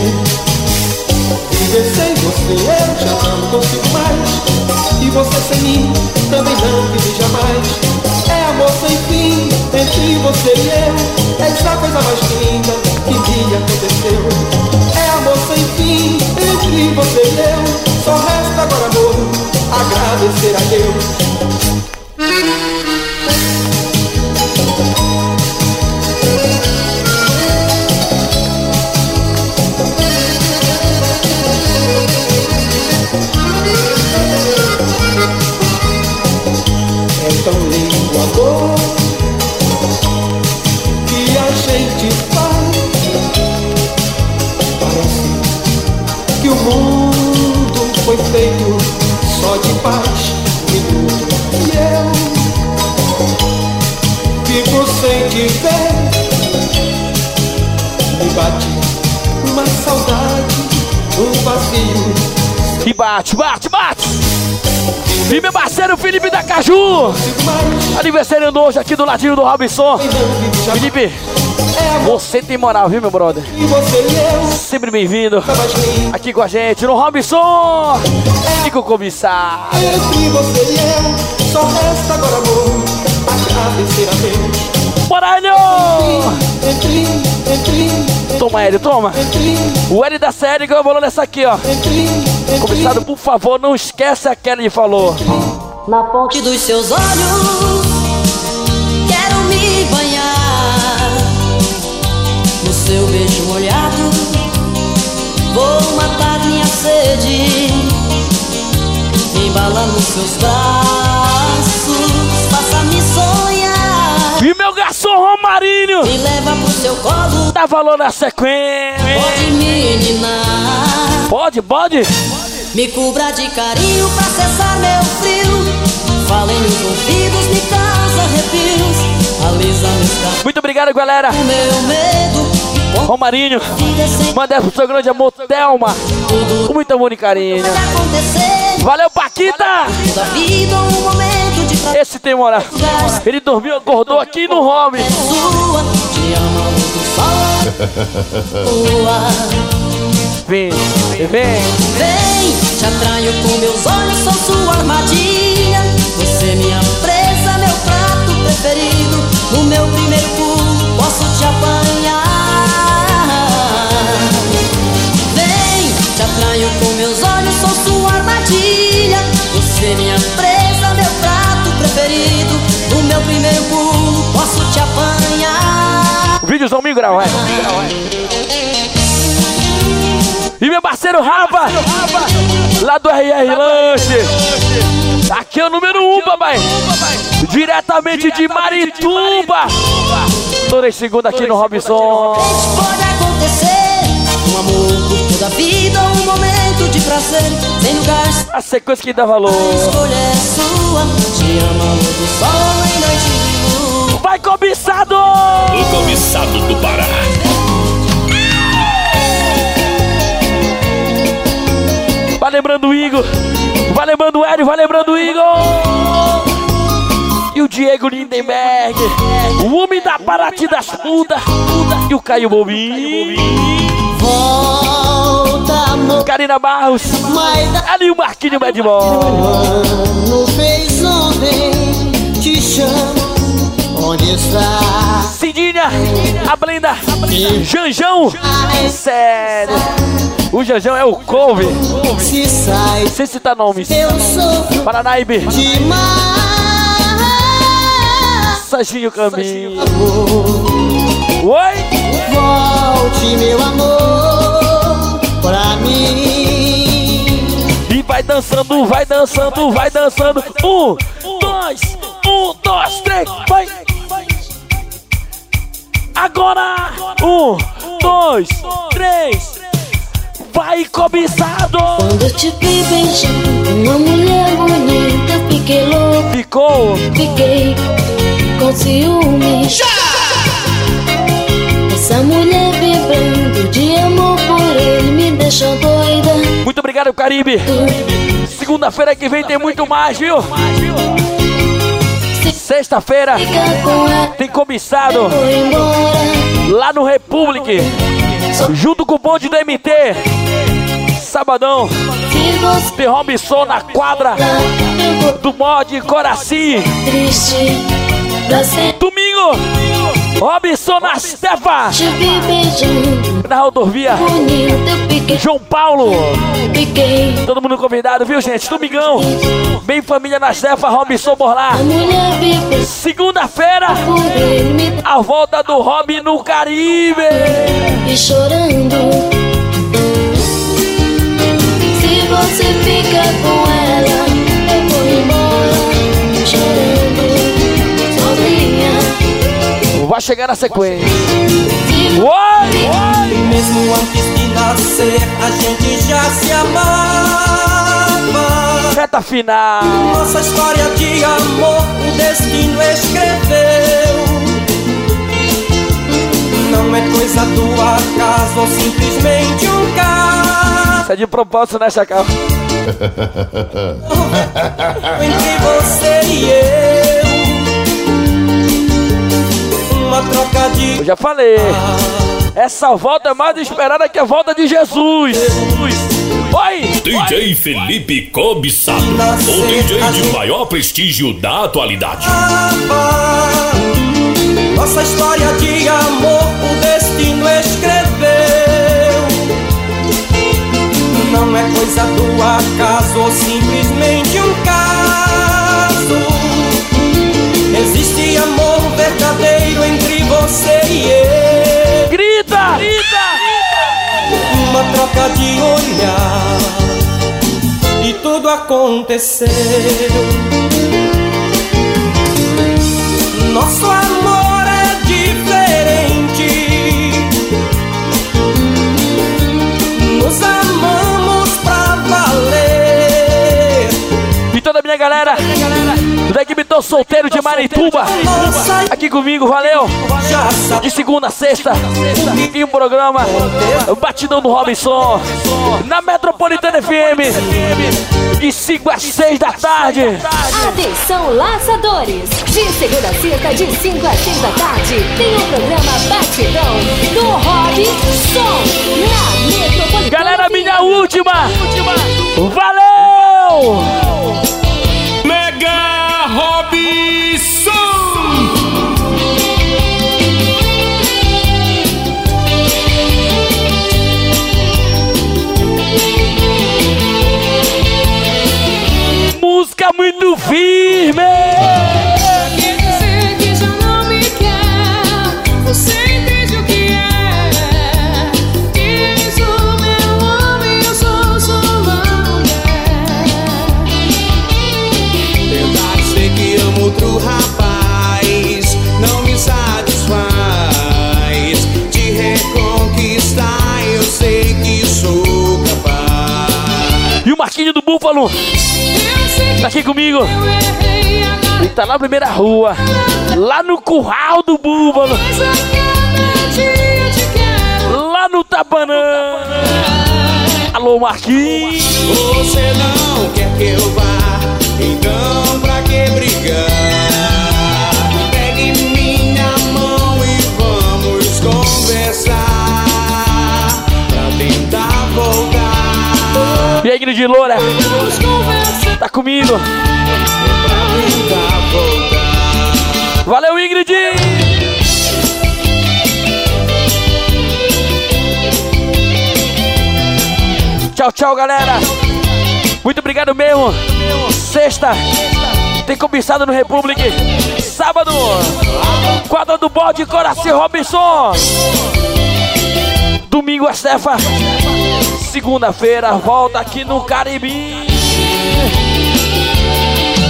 Viver sem você eu já não consigo mais. E você sem mim também não vive jamais. É amor sem fim entre você e eu. Essa a coisa mais linda que me aconteceu. É amor sem fim entre você e eu. Só resta agora amor, agradecer a Deus. Te ver. Me bate uma saudade, um vazio. E bate, bate, bate! E meu parceiro Felipe da Caju! Aniversariando hoje aqui do ladinho do Robinson. Felipe, você tem moral, viu, meu brother? Sempre bem-vindo aqui com a gente no Robinson com o comissário. Entre você e eu, só resta agora amor, agradecer a Deus. Entre, Toma, Hélio, toma. O Hélio da série ganhou o valor nessa aqui, ó. Comissário, por favor, não esquece a Kelly falou. Na ponte dos seus olhos, quero me banhar. No seu beijo molhado, vou matar minha sede. Embalando seus braços, garçom Romarinho! Me leva pro seu colo. Dá valor na sequência. Pode me ninar. Pode, pode. Me cubra de carinho pra cessar meu frio. Fale nos ouvidos, me causa arrepios. Alisa meus. Muito obrigado, galera. Meu medo. Romarinho, manda pro seu grande amor, Thelma. Com muito amor e carinho. Valeu, Paquita! Esse tem moral. Ele dormiu, acordou aqui no home. Vem, vem. Vem, te atraio com meus olhos, sou sua armadilha. Você é minha presa, meu prato preferido. No meu ao mil grau, é. E meu parceiro Rafa, lá do RR Lanche. Aqui é o número 1, um, papai. Diretamente de Marituba. Toda segunda aqui no Robson. Pode acontecer um amor por toda a vida, um momento de prazer, sem lugar. A sequência que dá valor. A escolha é sua, te amo do sol cobiçado! O cobiçado do Pará. Vai lembrando o Igor. Vai lembrando o Hélio, vai lembrando o Igor. E o Diego Lindenberg. O homem da Paraty das putas. E o Caio Bobinho. Volta, amor. Karina Barros. Ali o Marquinho Bad Boy. No fez ontem, te chamo. Onde está? Cidinha, a Blenda, Janjão. Sério. O Janjão é o couve. Se sai, Sem citar nomes. eu sofro Paranaíbe. demais. Serginho Caminho. Oi? Volte, meu amor, pra mim. E vai dançando, vai dançando, vai dançando. Um, dois, um, dois, três, vai. Agora! Um, dois, três. Vai, cobiçado! Quando eu te vi beijando uma mulher bonita, eu fiquei louco. Ficou? Fiquei com ciúme. Essa mulher vibrando de amor por ele me deixou doida. Muito obrigado, Caribe. Segunda-feira que vem tem muito mais, viu? Sexta-feira tem comissado lá no Republic. Junto com o bonde do MT. Sabadão. Tem Robinson na quadra do mod Coraci. Domingo. Robinson na Stefa. Na rodovia. João Paulo. Todo mundo convidado, viu, gente? Domingão. Bem família na Stefa, Robinson por lá. Segunda-feira. A volta do Robin no Caribe. E chorando. Se você fica com Vai chegar na sequência. Oi! Mesmo antes de nascer, a gente já se amava. Reta final. Nossa história de amor, o destino escreveu. Não é coisa do acaso ou simplesmente um caso. Isso é de propósito, né, Chacal? Entre você e eu. Uma troca de. Eu já falei. Essa volta é mais esperada que a volta de Jesus. Oi! DJ Felipe Cobiçado, o DJ de maior prestígio da atualidade. Nossa história de amor, o destino escreveu. Não é coisa do acaso ou simplesmente um caso. Existe amor verdadeiro você e eu. Grita! Grita! Uma troca de olhar e tudo aconteceu. Nosso amor é diferente. Nos amamos pra valer. E toda a minha galera da equipe Tô Solteiro de Marituba. Aqui comigo, valeu. De segunda a sexta. E um programa Batidão do Robinson. Na Metropolitana FM. De 5 às 6 da tarde. Atenção, laçadores! De segunda a sexta, de 5 às 6 da tarde, tem o programa Batidão do Hobby Som na Metropolitana. Galera, minha última! Valeu! Música muito firme! Quer dizer que já não me quer. Você entende o que é? Diz o meu homem, eu sou sua mulher. Tentar dizer que amo outro rapaz não me satisfaz. Te reconquistar, eu sei que sou capaz. E o Marquinho do Búfalo tá aqui comigo. Ele tá na primeira rua, lá no curral do Búfalo. Lá no Tapanã. Alô, Marquinhos. Você não quer que eu vá, então pra que brigar? E Ingrid Loura? Tá comigo. Valeu, Ingrid! Tchau, tchau, galera. Muito obrigado mesmo. Sexta, tem cobiçado no Republic. Sábado, quadra do bode Coraci Robinson. Domingo, a Stefa. Segunda-feira, volta aqui no Caribe.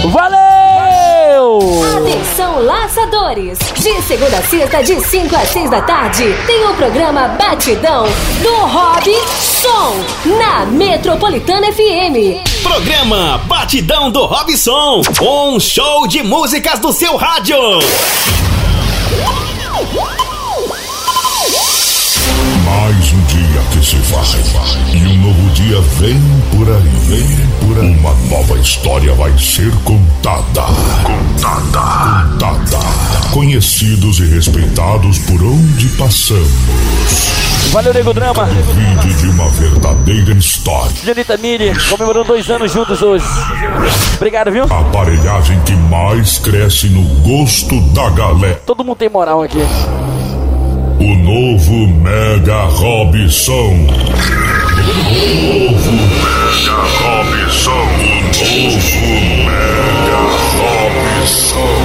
Valeu! Atenção, laçadores! De segunda a sexta, de 5 às 6 da tarde, tem o programa Batidão do Hobby Som na Metropolitana FM. Programa Batidão do Robson. Um show de músicas do seu rádio. Se vai e um novo dia vem por aí. Vem por aí. Uma nova história vai ser contada. Contada. Contada. Conhecidos e respeitados por onde passamos. Valeu, Nego Drama. Vídeo de uma verdadeira história. Janita Mini, comemorando dois anos juntos hoje. Obrigado, viu? A aparelhagem que mais cresce no gosto da galera. Todo mundo tem moral aqui. O novo Mega Robson. O novo Mega Robson. O novo Mega Robson.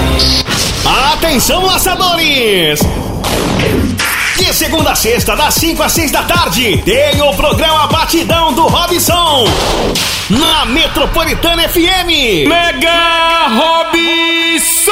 Atenção, laçadores! De segunda a sexta, das 5 às 6 da tarde, tem o programa Batidão do Robson. Na Metropolitana FM. Mega Robson!